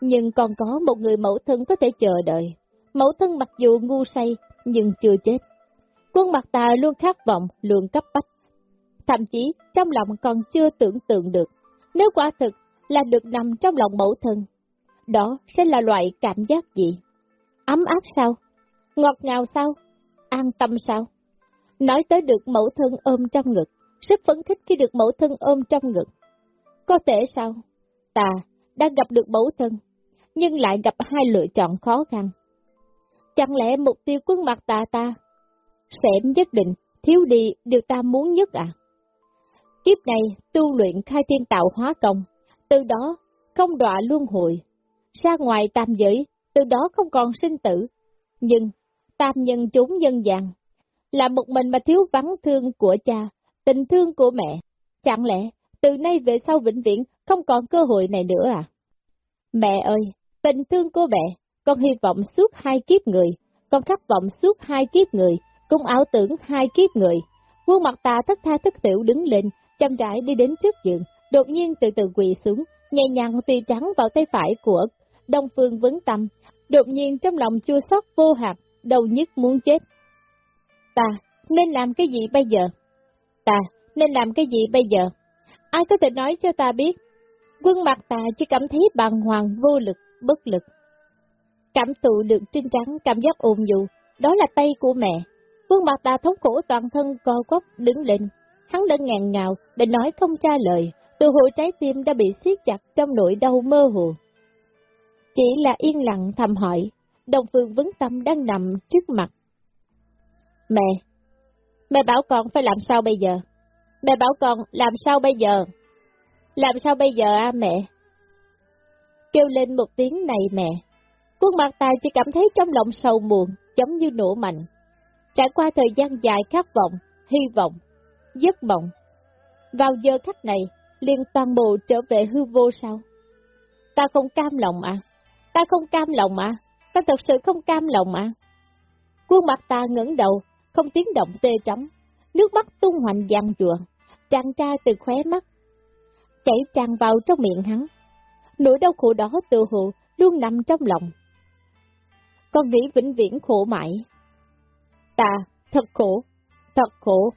nhưng còn có một người mẫu thân có thể chờ đợi. Mẫu thân mặc dù ngu say, nhưng chưa chết. Quân mặt tà luôn khát vọng, luôn cấp bách. Thậm chí, trong lòng còn chưa tưởng tượng được, nếu quả thực là được nằm trong lòng mẫu thân, đó sẽ là loại cảm giác gì? Ấm áp sao? Ngọt ngào sao? An tâm sao? Nói tới được mẫu thân ôm trong ngực, rất phấn khích khi được mẫu thân ôm trong ngực. Có thể sao? Ta đang gặp được mẫu thân, nhưng lại gặp hai lựa chọn khó khăn. Chẳng lẽ mục tiêu quân mặt ta ta sẽ nhất định thiếu đi điều ta muốn nhất à? Kiếp này tu luyện khai thiên tạo hóa công, từ đó không đọa luân hồi, ra ngoài tam giới, từ đó không còn sinh tử. Nhưng, tam nhân chúng nhân dạng, là một mình mà thiếu vắng thương của cha, tình thương của mẹ. Chẳng lẽ, từ nay về sau vĩnh viễn không còn cơ hội này nữa à? Mẹ ơi, tình thương của mẹ, con hy vọng suốt hai kiếp người, con khát vọng suốt hai kiếp người, cũng ảo tưởng hai kiếp người. Quân mặt ta thất tha thất tiểu đứng lên, chậm rãi đi đến trước giường, đột nhiên từ từ quỳ xuống, nhẹ nhàng tì trắng vào tay phải của Đông Phương Vấn Tâm, đột nhiên trong lòng chua xót vô hạt, đầu nhức muốn chết. Ta, nên làm cái gì bây giờ? Ta, nên làm cái gì bây giờ? Ai có thể nói cho ta biết? Quân mặt ta chỉ cảm thấy bàng hoàng vô lực, bất lực. Cảm thụ được trên trắng cảm giác ồn dụ, đó là tay của mẹ. Quân mặt ta thống khổ toàn thân co quắp đứng lên. Hắn đã ngàn ngào để nói không tra lời, từ hồ trái tim đã bị siết chặt trong nỗi đau mơ hồ. Chỉ là yên lặng thầm hỏi, đồng phương vấn tâm đang nằm trước mặt. Mẹ, mẹ bảo con phải làm sao bây giờ? Mẹ bảo con làm sao bây giờ? Làm sao bây giờ à mẹ? Kêu lên một tiếng này mẹ. Quân mặt tài chỉ cảm thấy trong lòng sầu muộn, giống như nổ mạnh. Trải qua thời gian dài khát vọng, hy vọng, giấc mộng. Vào giờ khắc này, liền toàn bộ trở về hư vô sao? Ta không cam lòng à? Ta không cam lòng à? ta thật sự không cam lòng à. Quân mặt ta ngẩng đầu, không tiếng động tê trống, nước mắt tung hoành giang chùa, tràn ra từ khóe mắt, chảy tràn vào trong miệng hắn. Nỗi đau khổ đó tự hụ luôn nằm trong lòng. Con nghĩ vĩnh viễn khổ mãi. Ta, thật khổ, thật khổ,